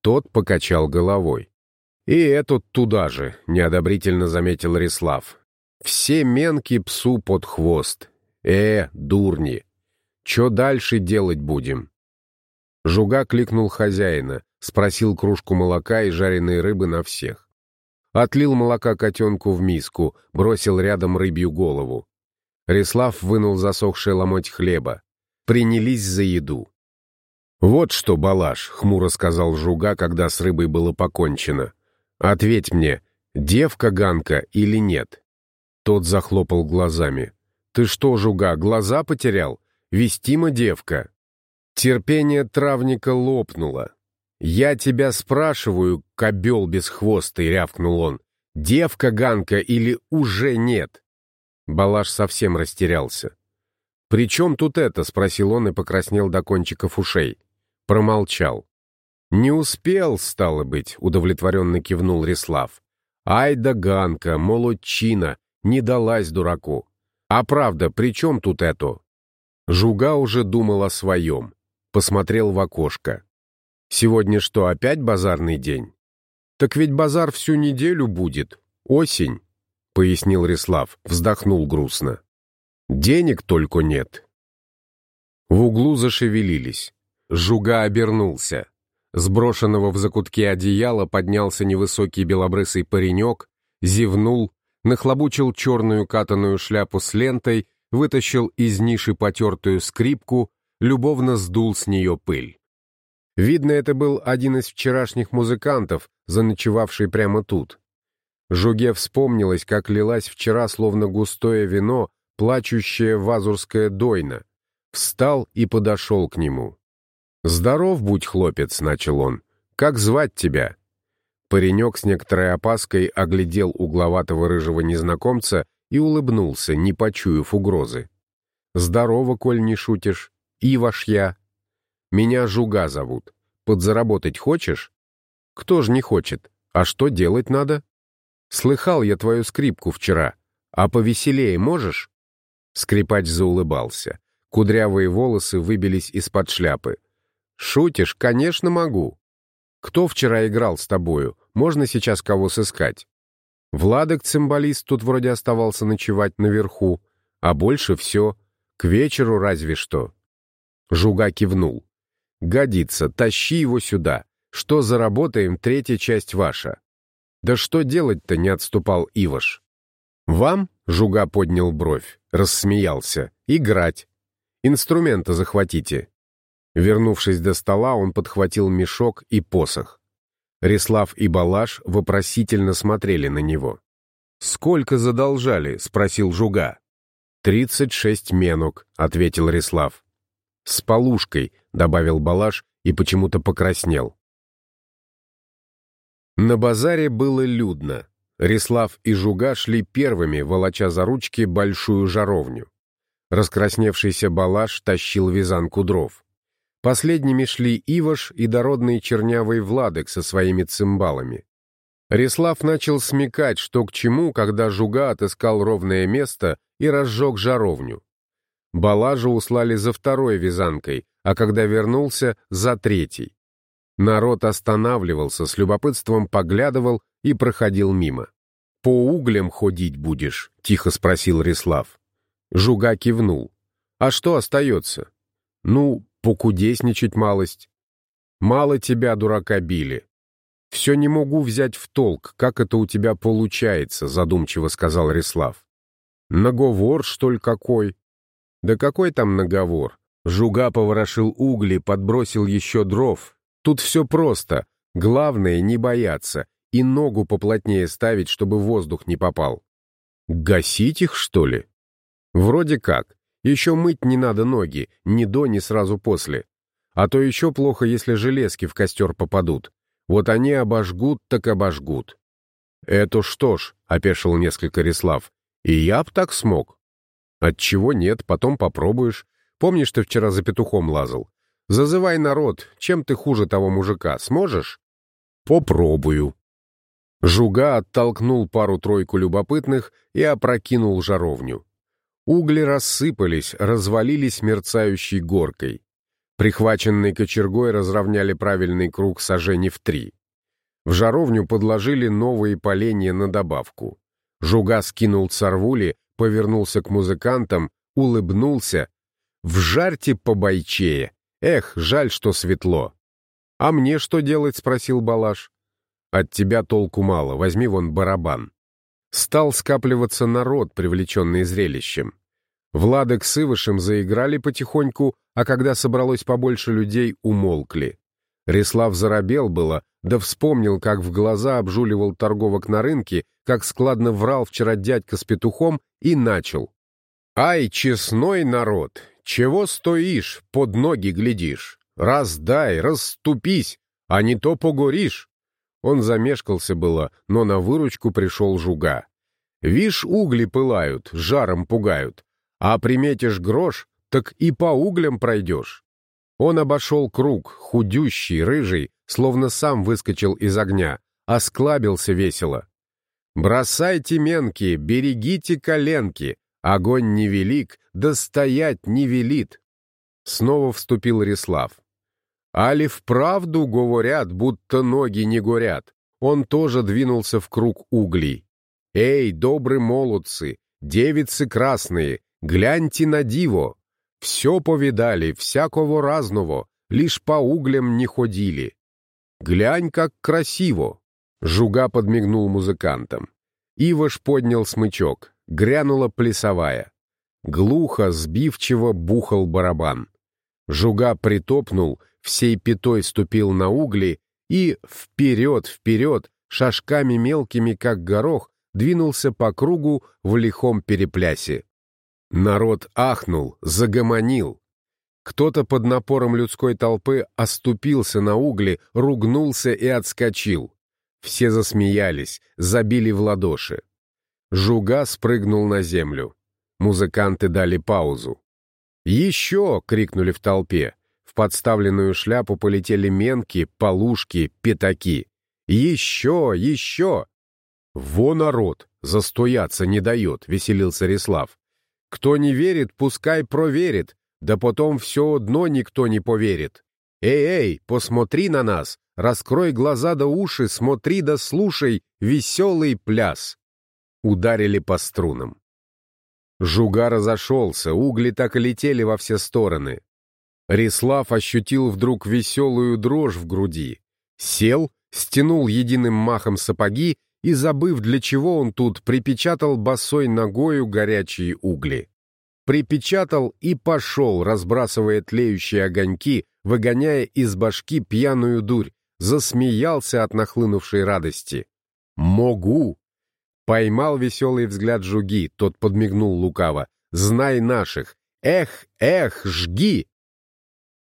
S1: Тот покачал головой. И этот туда же, неодобрительно заметил Рислав. Все менки псу под хвост. Э, дурни. Чё дальше делать будем? Жуга кликнул хозяина, спросил кружку молока и жареной рыбы на всех. Отлил молока котенку в миску, бросил рядом рыбью голову. Рислав вынул засохший ломоть хлеба. Принялись за еду. «Вот что, Балаш», — хмуро сказал Жуга, когда с рыбой было покончено. «Ответь мне, девка Ганка или нет?» Тот захлопал глазами. «Ты что, Жуга, глаза потерял? Вестима девка?» Терпение травника лопнуло. «Я тебя спрашиваю, кобел бесхвостый», — рявкнул он, «девка Ганка или уже нет?» Балаш совсем растерялся. «При чем тут это?» — спросил он и покраснел до кончиков ушей. Промолчал. «Не успел, стало быть», — удовлетворенно кивнул Рислав. «Ай да Ганка, молодчина, не далась дураку. А правда, при чем тут это?» Жуга уже думал о своем. Посмотрел в окошко. Сегодня что, опять базарный день? Так ведь базар всю неделю будет. Осень, — пояснил Рислав, вздохнул грустно. Денег только нет. В углу зашевелились. Жуга обернулся. Сброшенного в закутке одеяла поднялся невысокий белобрысый паренек, зевнул, нахлобучил черную катаную шляпу с лентой, вытащил из ниши потертую скрипку, любовно сдул с нее пыль. Видно, это был один из вчерашних музыкантов, заночевавший прямо тут. Жуге вспомнилось, как лилась вчера, словно густое вино, плачущая вазурская дойна. Встал и подошел к нему. «Здоров будь, хлопец», — начал он. «Как звать тебя?» Паренек с некоторой опаской оглядел угловатого рыжего незнакомца и улыбнулся, не почуяв угрозы. «Здорово, коль не шутишь. Иваш я. Меня Жуга зовут. Подзаработать хочешь?» «Кто ж не хочет? А что делать надо?» «Слыхал я твою скрипку вчера. А повеселее можешь?» Скрипач заулыбался. Кудрявые волосы выбились из-под шляпы. «Шутишь? Конечно, могу. Кто вчера играл с тобою? Можно сейчас кого сыскать?» Владок, цимбалист, тут вроде оставался ночевать наверху, а больше все. К вечеру разве что. Жуга кивнул. «Годится, тащи его сюда. Что заработаем, третья часть ваша». «Да что делать-то?» — не отступал Иваш. «Вам?» — Жуга поднял бровь, рассмеялся. «Играть. Инструмента захватите». Вернувшись до стола, он подхватил мешок и посох. Реслав и Балаш вопросительно смотрели на него. «Сколько задолжали?» — спросил Жуга. «Тридцать шесть менок», — ответил Реслав. «С полушкой», — добавил Балаш и почему-то покраснел. На базаре было людно. Реслав и Жуга шли первыми, волоча за ручки большую жаровню. Раскрасневшийся Балаш тащил вязанку дров. Последними шли Иваш и дородный чернявый Владык со своими цимбалами. Реслав начал смекать, что к чему, когда Жуга отыскал ровное место и разжег жаровню. Балажа услали за второй вязанкой, а когда вернулся — за третий. Народ останавливался, с любопытством поглядывал и проходил мимо. «По углям ходить будешь?» — тихо спросил Реслав. Жуга кивнул. «А что остается?» «Ну, покудесничать малость. Мало тебя, дурака, били. Все не могу взять в толк, как это у тебя получается, задумчиво сказал Реслав. Наговор, что ли, какой? Да какой там наговор? Жуга поворошил угли, подбросил еще дров. Тут все просто. Главное — не бояться и ногу поплотнее ставить, чтобы воздух не попал. Гасить их, что ли? Вроде как. Еще мыть не надо ноги, ни до, ни сразу после. А то еще плохо, если железки в костер попадут. Вот они обожгут, так обожгут. «Это что ж», — опешил несколько Реслав, — «и я б так смог». «Отчего нет, потом попробуешь. Помнишь, ты вчера за петухом лазал? Зазывай народ, чем ты хуже того мужика, сможешь?» «Попробую». Жуга оттолкнул пару-тройку любопытных и опрокинул жаровню. Угли рассыпались, развалились мерцающей горкой. Прихваченной кочергой разровняли правильный круг сажений в три. В жаровню подложили новые поленья на добавку. Жуга скинул царвули, повернулся к музыкантам, улыбнулся. «Вжарьте побойчее! Эх, жаль, что светло!» «А мне что делать?» — спросил Балаш. «От тебя толку мало, возьми вон барабан». Стал скапливаться народ, привлеченный зрелищем. Владок с Ивышем заиграли потихоньку, а когда собралось побольше людей, умолкли. Реслав заробел было, да вспомнил, как в глаза обжуливал торговок на рынке, как складно врал вчера дядька с петухом, и начал. «Ай, честной народ, чего стоишь, под ноги глядишь? Раздай, расступись, а не то погоришь!» Он замешкался было, но на выручку пришел жуга. «Вишь, угли пылают, жаром пугают. А приметишь грош, так и по углям пройдешь. Он обошел круг, худющий, рыжий, словно сам выскочил из огня, осклабился весело. «Бросайте менки, берегите коленки, огонь невелик, да стоять не велит!» Снова вступил Рислав. «Али вправду говорят, будто ноги не горят?» Он тоже двинулся в круг углей. «Эй, добрые молодцы, девицы красные, Гляньте на диво! Все повидали, всякого разного, лишь по углям не ходили. Глянь, как красиво!» Жуга подмигнул музыкантам. Иваш поднял смычок, грянула плясовая. Глухо, сбивчиво бухал барабан. Жуга притопнул, всей пятой ступил на угли и вперед, вперед, шажками мелкими, как горох, двинулся по кругу в лихом переплясе. Народ ахнул, загомонил. Кто-то под напором людской толпы оступился на угли, ругнулся и отскочил. Все засмеялись, забили в ладоши. Жуга спрыгнул на землю. Музыканты дали паузу. «Еще!» — крикнули в толпе. Подставленную шляпу полетели менки, полушки, пятаки. «Еще! Еще!» «Во народ! Застояться не дает!» — веселился Рислав. «Кто не верит, пускай проверит, да потом все одно никто не поверит. Эй-эй, посмотри на нас, раскрой глаза да уши, смотри да слушай, веселый пляс!» Ударили по струнам. Жуга разошелся, угли так и летели во все стороны. Рислав ощутил вдруг веселую дрожь в груди. Сел, стянул единым махом сапоги и, забыв, для чего он тут, припечатал босой ногою горячие угли. Припечатал и пошел, разбрасывая тлеющие огоньки, выгоняя из башки пьяную дурь, засмеялся от нахлынувшей радости. «Могу!» Поймал веселый взгляд жуги, тот подмигнул лукаво. «Знай наших! Эх, эх, жги!»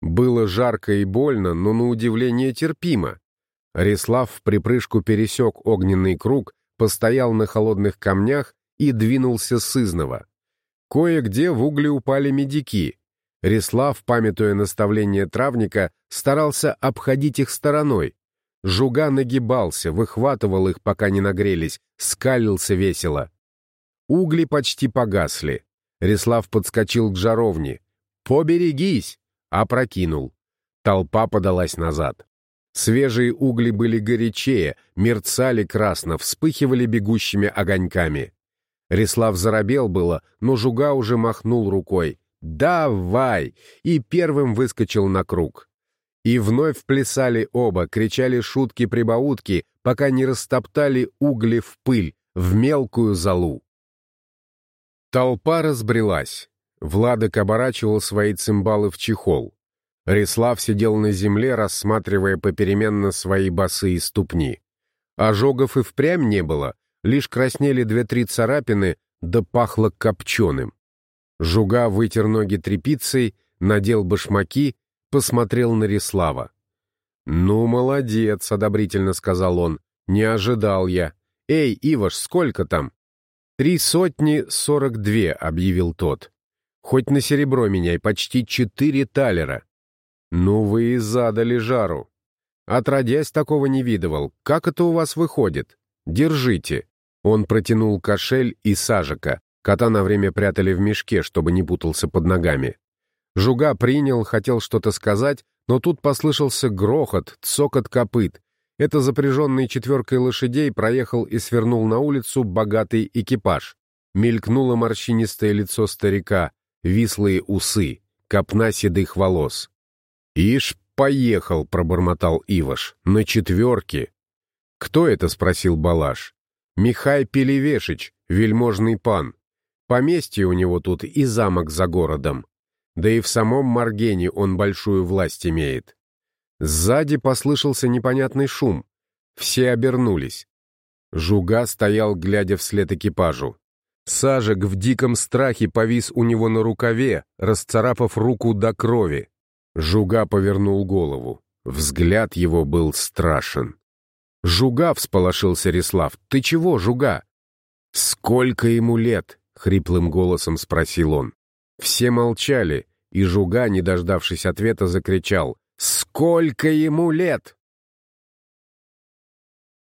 S1: Было жарко и больно, но на удивление терпимо. Рислав в припрыжку пересек огненный круг, постоял на холодных камнях и двинулся сызново. Кое-где в угли упали медики. Рислав, памятуя наставление травника, старался обходить их стороной. Жуга нагибался, выхватывал их, пока не нагрелись, скалился весело. Угли почти погасли. Рислав подскочил к жаровне. «Поберегись!» — опрокинул. Толпа подалась назад. Свежие угли были горячее, мерцали красно, вспыхивали бегущими огоньками. Рислав заробел было, но Жуга уже махнул рукой. «Давай!» и первым выскочил на круг. И вновь плясали оба, кричали шутки-прибаутки, пока не растоптали угли в пыль, в мелкую золу. Толпа разбрелась. Владок оборачивал свои цимбалы в чехол. Рислав сидел на земле, рассматривая попеременно свои босые ступни. Ожогов и впрямь не было, лишь краснели две-три царапины, да пахло копченым. Жуга вытер ноги тряпицей, надел башмаки посмотрел на Рислава. «Ну, молодец», — одобрительно сказал он. «Не ожидал я. Эй, Иваш, сколько там?» «Три сотни сорок две», — объявил тот. «Хоть на серебро меняй, почти четыре талера». «Ну вы и задали жару. Отродясь, такого не видывал. Как это у вас выходит? Держите». Он протянул кошель и сажика. Кота на время прятали в мешке, чтобы не путался под ногами. Жуга принял, хотел что-то сказать, но тут послышался грохот, цокот копыт. Это запряженный четверкой лошадей проехал и свернул на улицу богатый экипаж. Мелькнуло морщинистое лицо старика, вислые усы, копна седых волос. «Ишь, поехал!» — пробормотал Иваш. «На четверке!» «Кто это?» — спросил Балаш. «Михай Пелевешич, вельможный пан. Поместье у него тут и замок за городом. Да и в самом Маргене он большую власть имеет. Сзади послышался непонятный шум. Все обернулись. Жуга стоял, глядя вслед экипажу. Сажек в диком страхе повис у него на рукаве, расцарапав руку до крови. Жуга повернул голову. Взгляд его был страшен. «Жуга!» — всполошился Рислав. «Ты чего, Жуга?» «Сколько ему лет?» — хриплым голосом спросил он. Все молчали, и Жуга, не дождавшись ответа, закричал «Сколько ему лет?»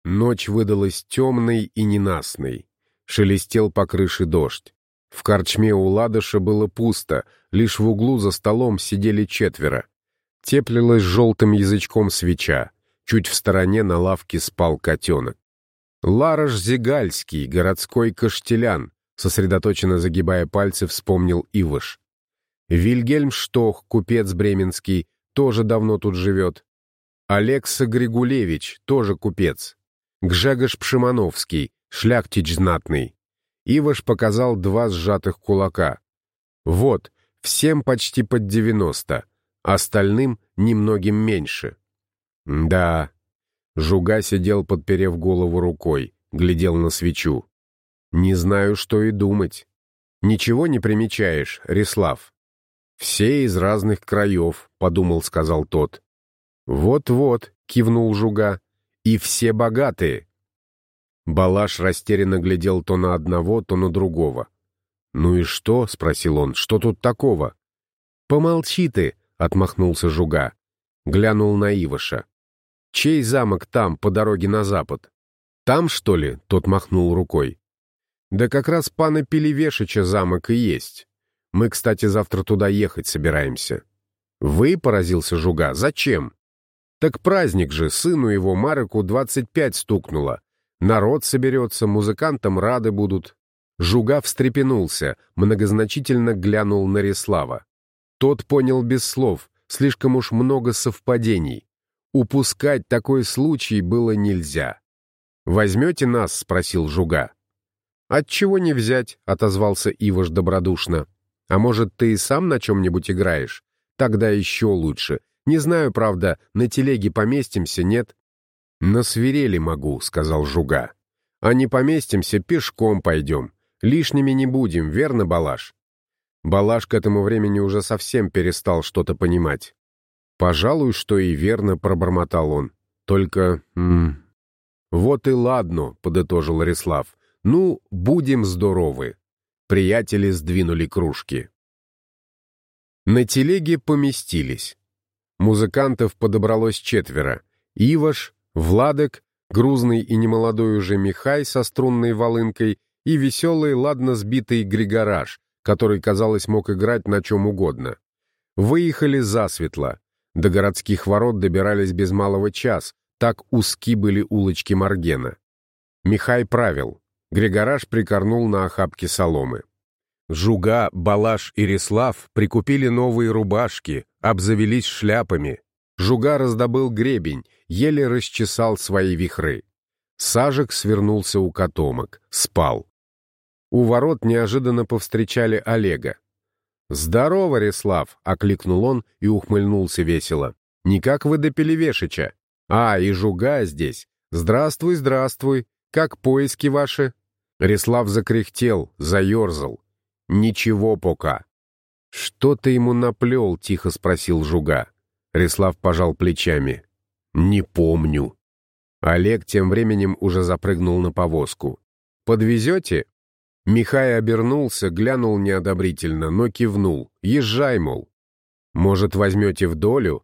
S1: Ночь выдалась темной и ненастной. Шелестел по крыше дождь. В корчме у Ладыша было пусто, лишь в углу за столом сидели четверо. Теплилась желтым язычком свеча. Чуть в стороне на лавке спал котенок. Лараш Зигальский, городской каштелян, сосредоточенно загибая пальцы, вспомнил Ивыш. Вильгельм Штох, купец бременский, тоже давно тут живет. Алекса Григулевич, тоже купец. Гжегош Пшимановский, шляхтич знатный. Иваш показал два сжатых кулака. Вот, всем почти под девяносто, остальным немногим меньше. Да, Жуга сидел, подперев голову рукой, глядел на свечу. Не знаю, что и думать. Ничего не примечаешь, Рислав. Все из разных краев, подумал, сказал тот. Вот-вот, кивнул Жуга. И все богатые. Балаш растерянно глядел то на одного, то на другого. «Ну и что?» — спросил он. «Что тут такого?» «Помолчи ты!» — отмахнулся Жуга. Глянул на Иваша. «Чей замок там, по дороге на запад?» «Там, что ли?» — тот махнул рукой. «Да как раз пана Пелевешича замок и есть. Мы, кстати, завтра туда ехать собираемся». «Вы?» — поразился Жуга. «Зачем?» «Так праздник же, сыну его Мареку двадцать пять стукнуло. Народ соберется, музыкантам рады будут. Жуга встрепенулся, многозначительно глянул на Реслава. Тот понял без слов, слишком уж много совпадений. Упускать такой случай было нельзя. «Возьмете нас?» — спросил Жуга. «Отчего не взять?» — отозвался Иваш добродушно. «А может, ты и сам на чем-нибудь играешь? Тогда еще лучше. Не знаю, правда, на телеге поместимся, нет?» «На свирели могу», — сказал Жуга. «А не поместимся, пешком пойдем. Лишними не будем, верно, Балаш?» Балаш к этому времени уже совсем перестал что-то понимать. «Пожалуй, что и верно», — пробормотал он. «Только... М -м. «Вот и ладно», — подытожил Рислав. «Ну, будем здоровы». Приятели сдвинули кружки. На телеге поместились. Музыкантов подобралось четверо. Иваш, Владек, грузный и немолодой уже Михай со струнной волынкой и веселый, ладно сбитый Григораж, который, казалось, мог играть на чем угодно. Выехали засветло. До городских ворот добирались без малого час, так узки были улочки Маргена. Михай правил. Григораж прикорнул на охапке соломы. Жуга, Балаш и Рислав прикупили новые рубашки, обзавелись шляпами. Жуга раздобыл гребень, еле расчесал свои вихры. Сажек свернулся у котомок, спал. У ворот неожиданно повстречали Олега. «Здорово, Реслав!» — окликнул он и ухмыльнулся весело. «Никак вы до Пелевешича. А, и Жуга здесь. Здравствуй, здравствуй. Как поиски ваши?» Реслав закряхтел, заерзал. «Ничего пока». «Что ты ему наплел?» — тихо спросил Жуга. Реслав пожал плечами. «Не помню». Олег тем временем уже запрыгнул на повозку. «Подвезете?» Михай обернулся, глянул неодобрительно, но кивнул. «Езжай, мол». «Может, возьмете в долю?»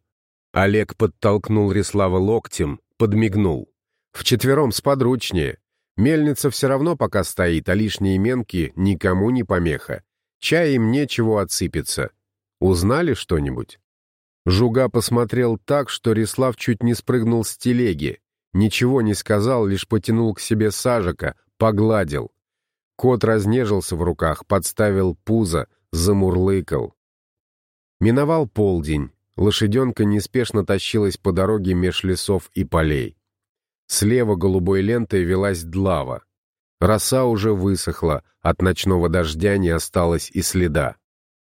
S1: Олег подтолкнул Реслава локтем, подмигнул. «Вчетвером сподручнее. Мельница все равно пока стоит, а лишние менки никому не помеха. Чай им нечего отсыпется. Узнали что-нибудь?» Жуга посмотрел так, что Реслав чуть не спрыгнул с телеги. Ничего не сказал, лишь потянул к себе сажика, погладил. Кот разнежился в руках, подставил пузо, замурлыкал. Миновал полдень. Лошаденка неспешно тащилась по дороге меж лесов и полей. Слева голубой лентой велась длава. Роса уже высохла, от ночного дождя не осталось и следа.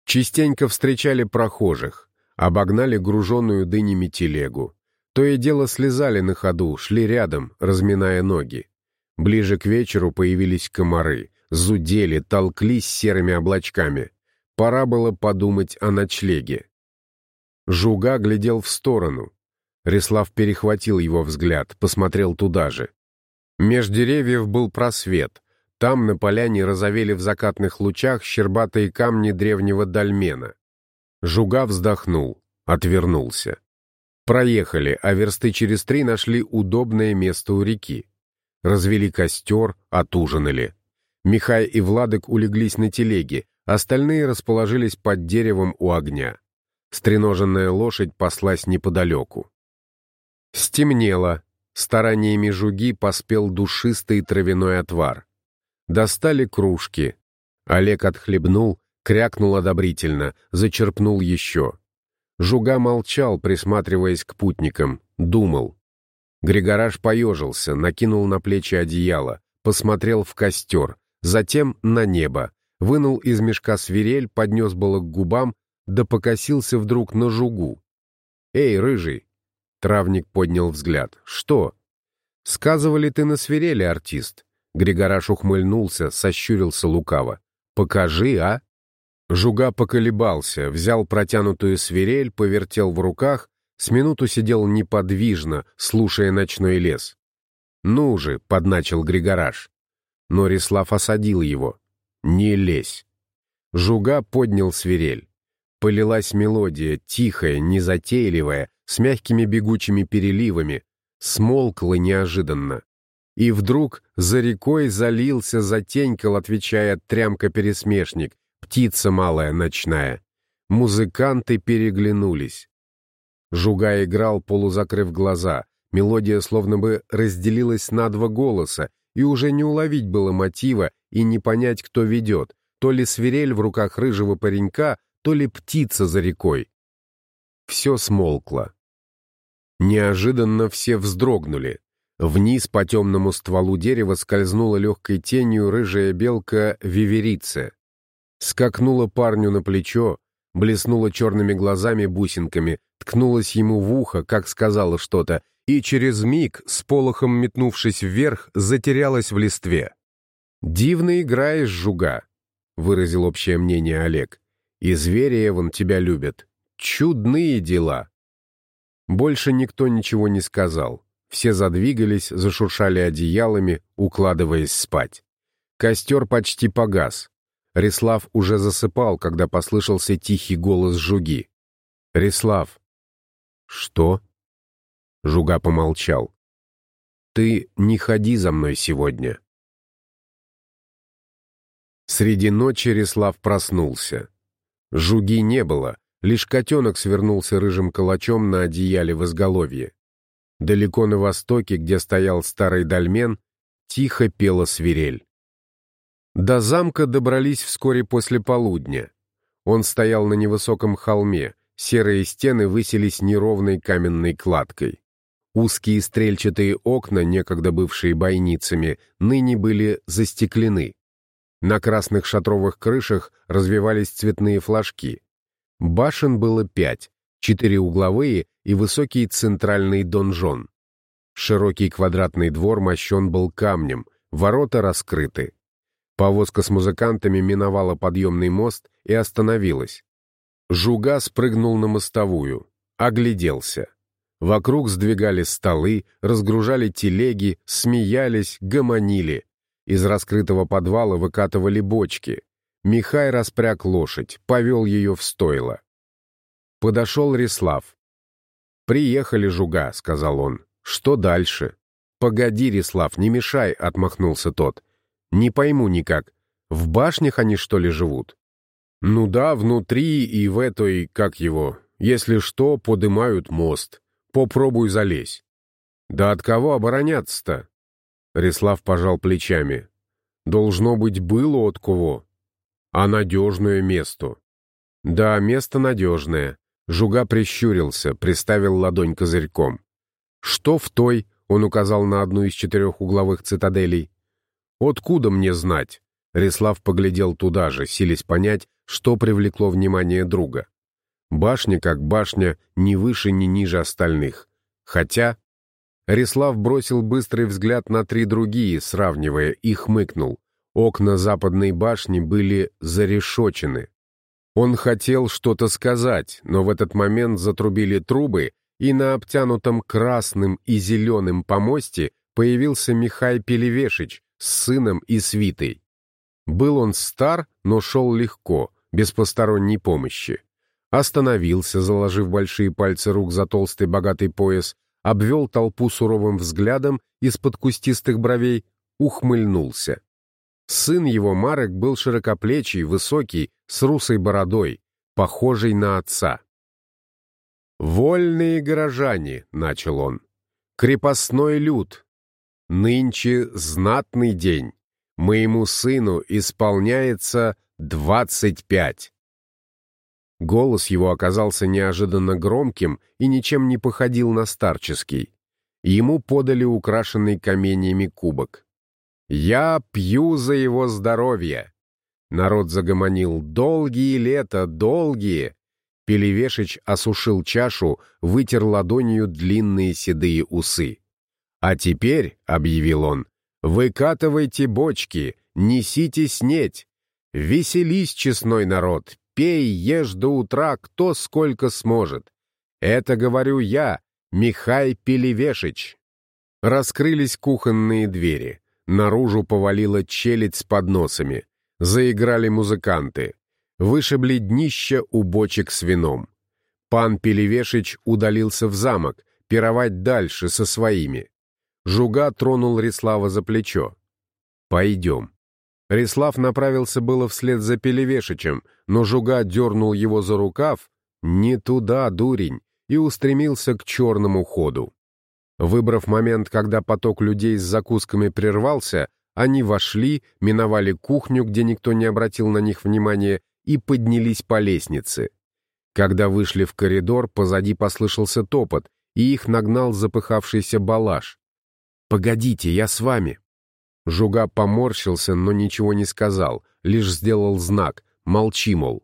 S1: Частенько встречали прохожих, обогнали груженную дынями телегу. То и дело слезали на ходу, шли рядом, разминая ноги. Ближе к вечеру появились комары, зудели, толклись серыми облачками. Пора было подумать о ночлеге. Жуга глядел в сторону. Реслав перехватил его взгляд, посмотрел туда же. Меж деревьев был просвет. Там на поляне разовели в закатных лучах щербатые камни древнего дольмена. Жуга вздохнул, отвернулся. Проехали, а версты через три нашли удобное место у реки. Развели костер, отужинали. Михай и Владык улеглись на телеге, остальные расположились под деревом у огня. Стреноженная лошадь паслась неподалеку. Стемнело. Стараниями жуги поспел душистый травяной отвар. Достали кружки. Олег отхлебнул, крякнул одобрительно, зачерпнул еще. Жуга молчал, присматриваясь к путникам, думал. Григораж поежился, накинул на плечи одеяло, посмотрел в костер, затем на небо, вынул из мешка свирель, поднес было к губам, да покосился вдруг на жугу. «Эй, рыжий!» Травник поднял взгляд. «Что?» «Сказывали ты на свирели, артист?» Григораш ухмыльнулся, сощурился лукаво. «Покажи, а?» Жуга поколебался, взял протянутую свирель, повертел в руках, с минуту сидел неподвижно, слушая ночной лес. «Ну же!» — подначил Григораж. Но Рислав осадил его. «Не лезь!» Жуга поднял свирель. Полилась мелодия, тихая, незатейливая, с мягкими бегучими переливами, смолкла неожиданно. И вдруг за рекой залился, затенькал, отвечая трямка-пересмешник, птица малая ночная. Музыканты переглянулись. Жуга играл, полузакрыв глаза. Мелодия словно бы разделилась на два голоса, и уже не уловить было мотива и не понять, кто ведет, то ли свирель в руках рыжего паренька, то ли птица за рекой. Все смолкло. Неожиданно все вздрогнули. Вниз по темному стволу дерева скользнула легкой тенью рыжая белка виверица. Скакнула парню на плечо, блеснула черными глазами-бусинками, ткнулась ему в ухо, как сказала что-то, и через миг, с полохом метнувшись вверх, затерялась в листве. «Дивно играешь, жуга», — выразил общее мнение Олег. «И звери, Эван, тебя любят. Чудные дела». Больше никто ничего не сказал. Все задвигались, зашуршали одеялами, укладываясь спать. Костер почти погас. Рислав уже засыпал, когда послышался тихий голос Жуги. «Рислав!» «Что?» Жуга помолчал. «Ты не ходи за мной сегодня». Среди ночи Рислав проснулся. Жуги не было, лишь котенок свернулся рыжим калачом на одеяле в изголовье. Далеко на востоке, где стоял старый дольмен, тихо пела свирель. До замка добрались вскоре после полудня. Он стоял на невысоком холме, серые стены высились неровной каменной кладкой. Узкие стрельчатые окна, некогда бывшие бойницами, ныне были застеклены. На красных шатровых крышах развивались цветные флажки. Башен было пять, четыре угловые и высокий центральный донжон. Широкий квадратный двор мощен был камнем, ворота раскрыты. Повозка с музыкантами миновала подъемный мост и остановилась. Жуга спрыгнул на мостовую, огляделся. Вокруг сдвигали столы, разгружали телеги, смеялись, гомонили. Из раскрытого подвала выкатывали бочки. Михай распряг лошадь, повел ее в стойло. Подошел Рислав. «Приехали, Жуга», — сказал он. «Что дальше?» «Погоди, Рислав, не мешай», — отмахнулся тот. Не пойму никак. В башнях они, что ли, живут? Ну да, внутри и в этой, как его, если что, подымают мост. Попробуй залезь. Да от кого обороняться-то? Рислав пожал плечами. Должно быть, было от кого. А надежное место. Да, место надежное. Жуга прищурился, приставил ладонь козырьком. Что в той, он указал на одну из четырех угловых цитаделей, «Откуда мне знать?» Рислав поглядел туда же, силясь понять, что привлекло внимание друга. Башня как башня, ни выше, ни ниже остальных. Хотя... Рислав бросил быстрый взгляд на три другие, сравнивая, и хмыкнул. Окна западной башни были зарешочены. Он хотел что-то сказать, но в этот момент затрубили трубы, и на обтянутом красным и зеленым помосте появился Михай Пелевешич, с сыном и свитой. Был он стар, но шел легко, без посторонней помощи. Остановился, заложив большие пальцы рук за толстый богатый пояс, обвел толпу суровым взглядом из-под кустистых бровей, ухмыльнулся. Сын его, Марек, был широкоплечий, высокий, с русой бородой, похожий на отца. «Вольные горожане», — начал он, — «крепостной люд, Нынче знатный день. Моему сыну исполняется двадцать пять. Голос его оказался неожиданно громким и ничем не походил на старческий. Ему подали украшенный каменьями кубок. «Я пью за его здоровье!» Народ загомонил «Долгие лета, долгие!» Пелевешич осушил чашу, вытер ладонью длинные седые усы. «А теперь», — объявил он, — «выкатывайте бочки, несите снеть. Веселись, честной народ, пей, ешь до утра, кто сколько сможет. Это говорю я, Михай Пелевешич. Раскрылись кухонные двери. Наружу повалила челядь с подносами. Заиграли музыканты. Вышибли днища у бочек с вином. Пан Пелевешич удалился в замок, пировать дальше со своими. Жуга тронул Рислава за плечо. «Пойдем». Рислав направился было вслед за Пелевешичем, но Жуга дернул его за рукав. «Не туда, дурень!» и устремился к черному ходу. Выбрав момент, когда поток людей с закусками прервался, они вошли, миновали кухню, где никто не обратил на них внимания, и поднялись по лестнице. Когда вышли в коридор, позади послышался топот, и их нагнал запыхавшийся балаш. «Погодите, я с вами!» Жуга поморщился, но ничего не сказал, лишь сделал знак «молчи, мол».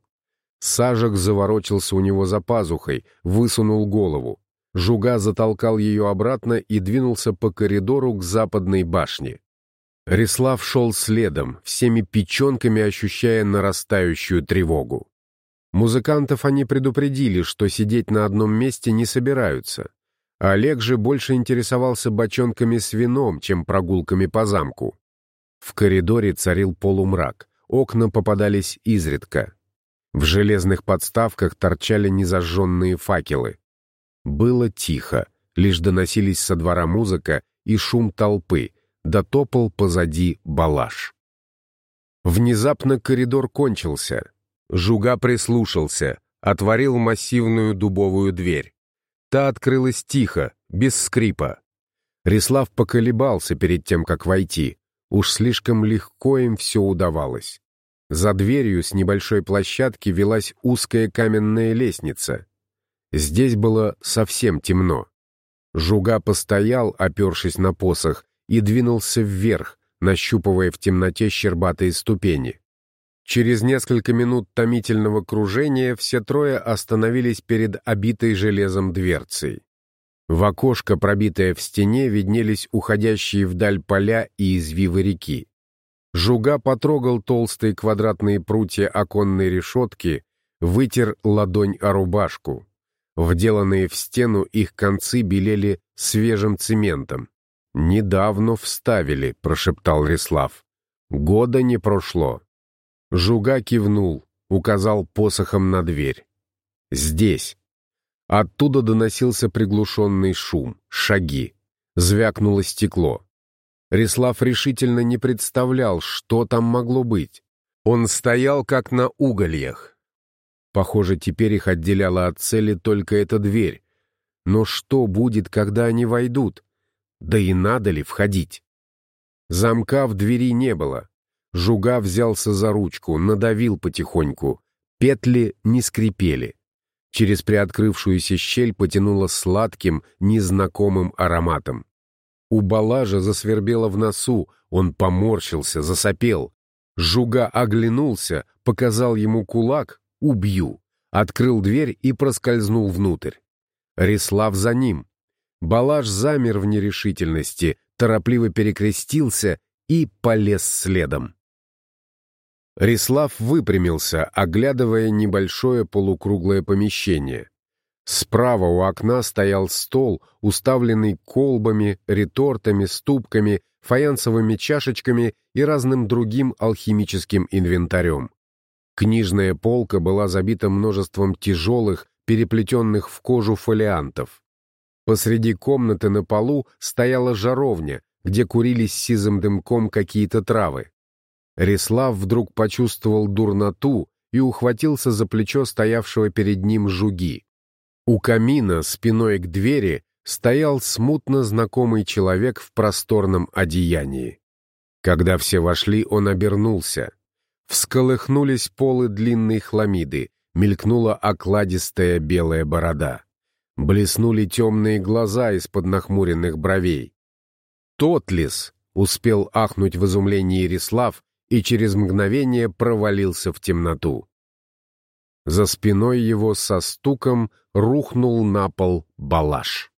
S1: Сажек заворочился у него за пазухой, высунул голову. Жуга затолкал ее обратно и двинулся по коридору к западной башне. Рислав шел следом, всеми печенками ощущая нарастающую тревогу. Музыкантов они предупредили, что сидеть на одном месте не собираются. Олег же больше интересовался бочонками с вином, чем прогулками по замку. В коридоре царил полумрак, окна попадались изредка. В железных подставках торчали незажженные факелы. Было тихо, лишь доносились со двора музыка и шум толпы, дотопал позади балаш. Внезапно коридор кончился. Жуга прислушался, отворил массивную дубовую дверь. Та открылась тихо, без скрипа. Рислав поколебался перед тем, как войти. Уж слишком легко им все удавалось. За дверью с небольшой площадки велась узкая каменная лестница. Здесь было совсем темно. Жуга постоял, опершись на посох, и двинулся вверх, нащупывая в темноте щербатые ступени. Через несколько минут томительного кружения все трое остановились перед обитой железом дверцей. В окошко, пробитое в стене, виднелись уходящие вдаль поля и извивы реки. Жуга потрогал толстые квадратные прутья оконной решетки, вытер ладонь о рубашку. Вделанные в стену их концы белели свежим цементом. «Недавно вставили», — прошептал Рислав. «Года не прошло». Жуга кивнул, указал посохом на дверь. «Здесь». Оттуда доносился приглушенный шум, шаги. Звякнуло стекло. Рислав решительно не представлял, что там могло быть. Он стоял как на угольях. Похоже, теперь их отделяла от цели только эта дверь. Но что будет, когда они войдут? Да и надо ли входить? Замка в двери не было. Жуга взялся за ручку, надавил потихоньку. Петли не скрипели. Через приоткрывшуюся щель потянуло сладким, незнакомым ароматом. У Балажа засвербело в носу, он поморщился, засопел. Жуга оглянулся, показал ему кулак «Убью!», открыл дверь и проскользнул внутрь. Рислав за ним. Балаш замер в нерешительности, торопливо перекрестился и полез следом. Рислав выпрямился, оглядывая небольшое полукруглое помещение. Справа у окна стоял стол, уставленный колбами, ретортами, ступками, фаянсовыми чашечками и разным другим алхимическим инвентарем. Книжная полка была забита множеством тяжелых, переплетенных в кожу фолиантов. Посреди комнаты на полу стояла жаровня, где курились сизым дымком какие-то травы. Рислав вдруг почувствовал дурноту и ухватился за плечо стоявшего перед ним жуги. У камина, спиной к двери, стоял смутно знакомый человек в просторном одеянии. Когда все вошли, он обернулся. Всколыхнулись полы длинной хламиды, мелькнула окладистая белая борода. Блеснули темные глаза из-под нахмуренных бровей. «Тотлис!» — успел ахнуть в изумлении Ярислав и через мгновение провалился в темноту. За спиной его со стуком рухнул на пол балаш.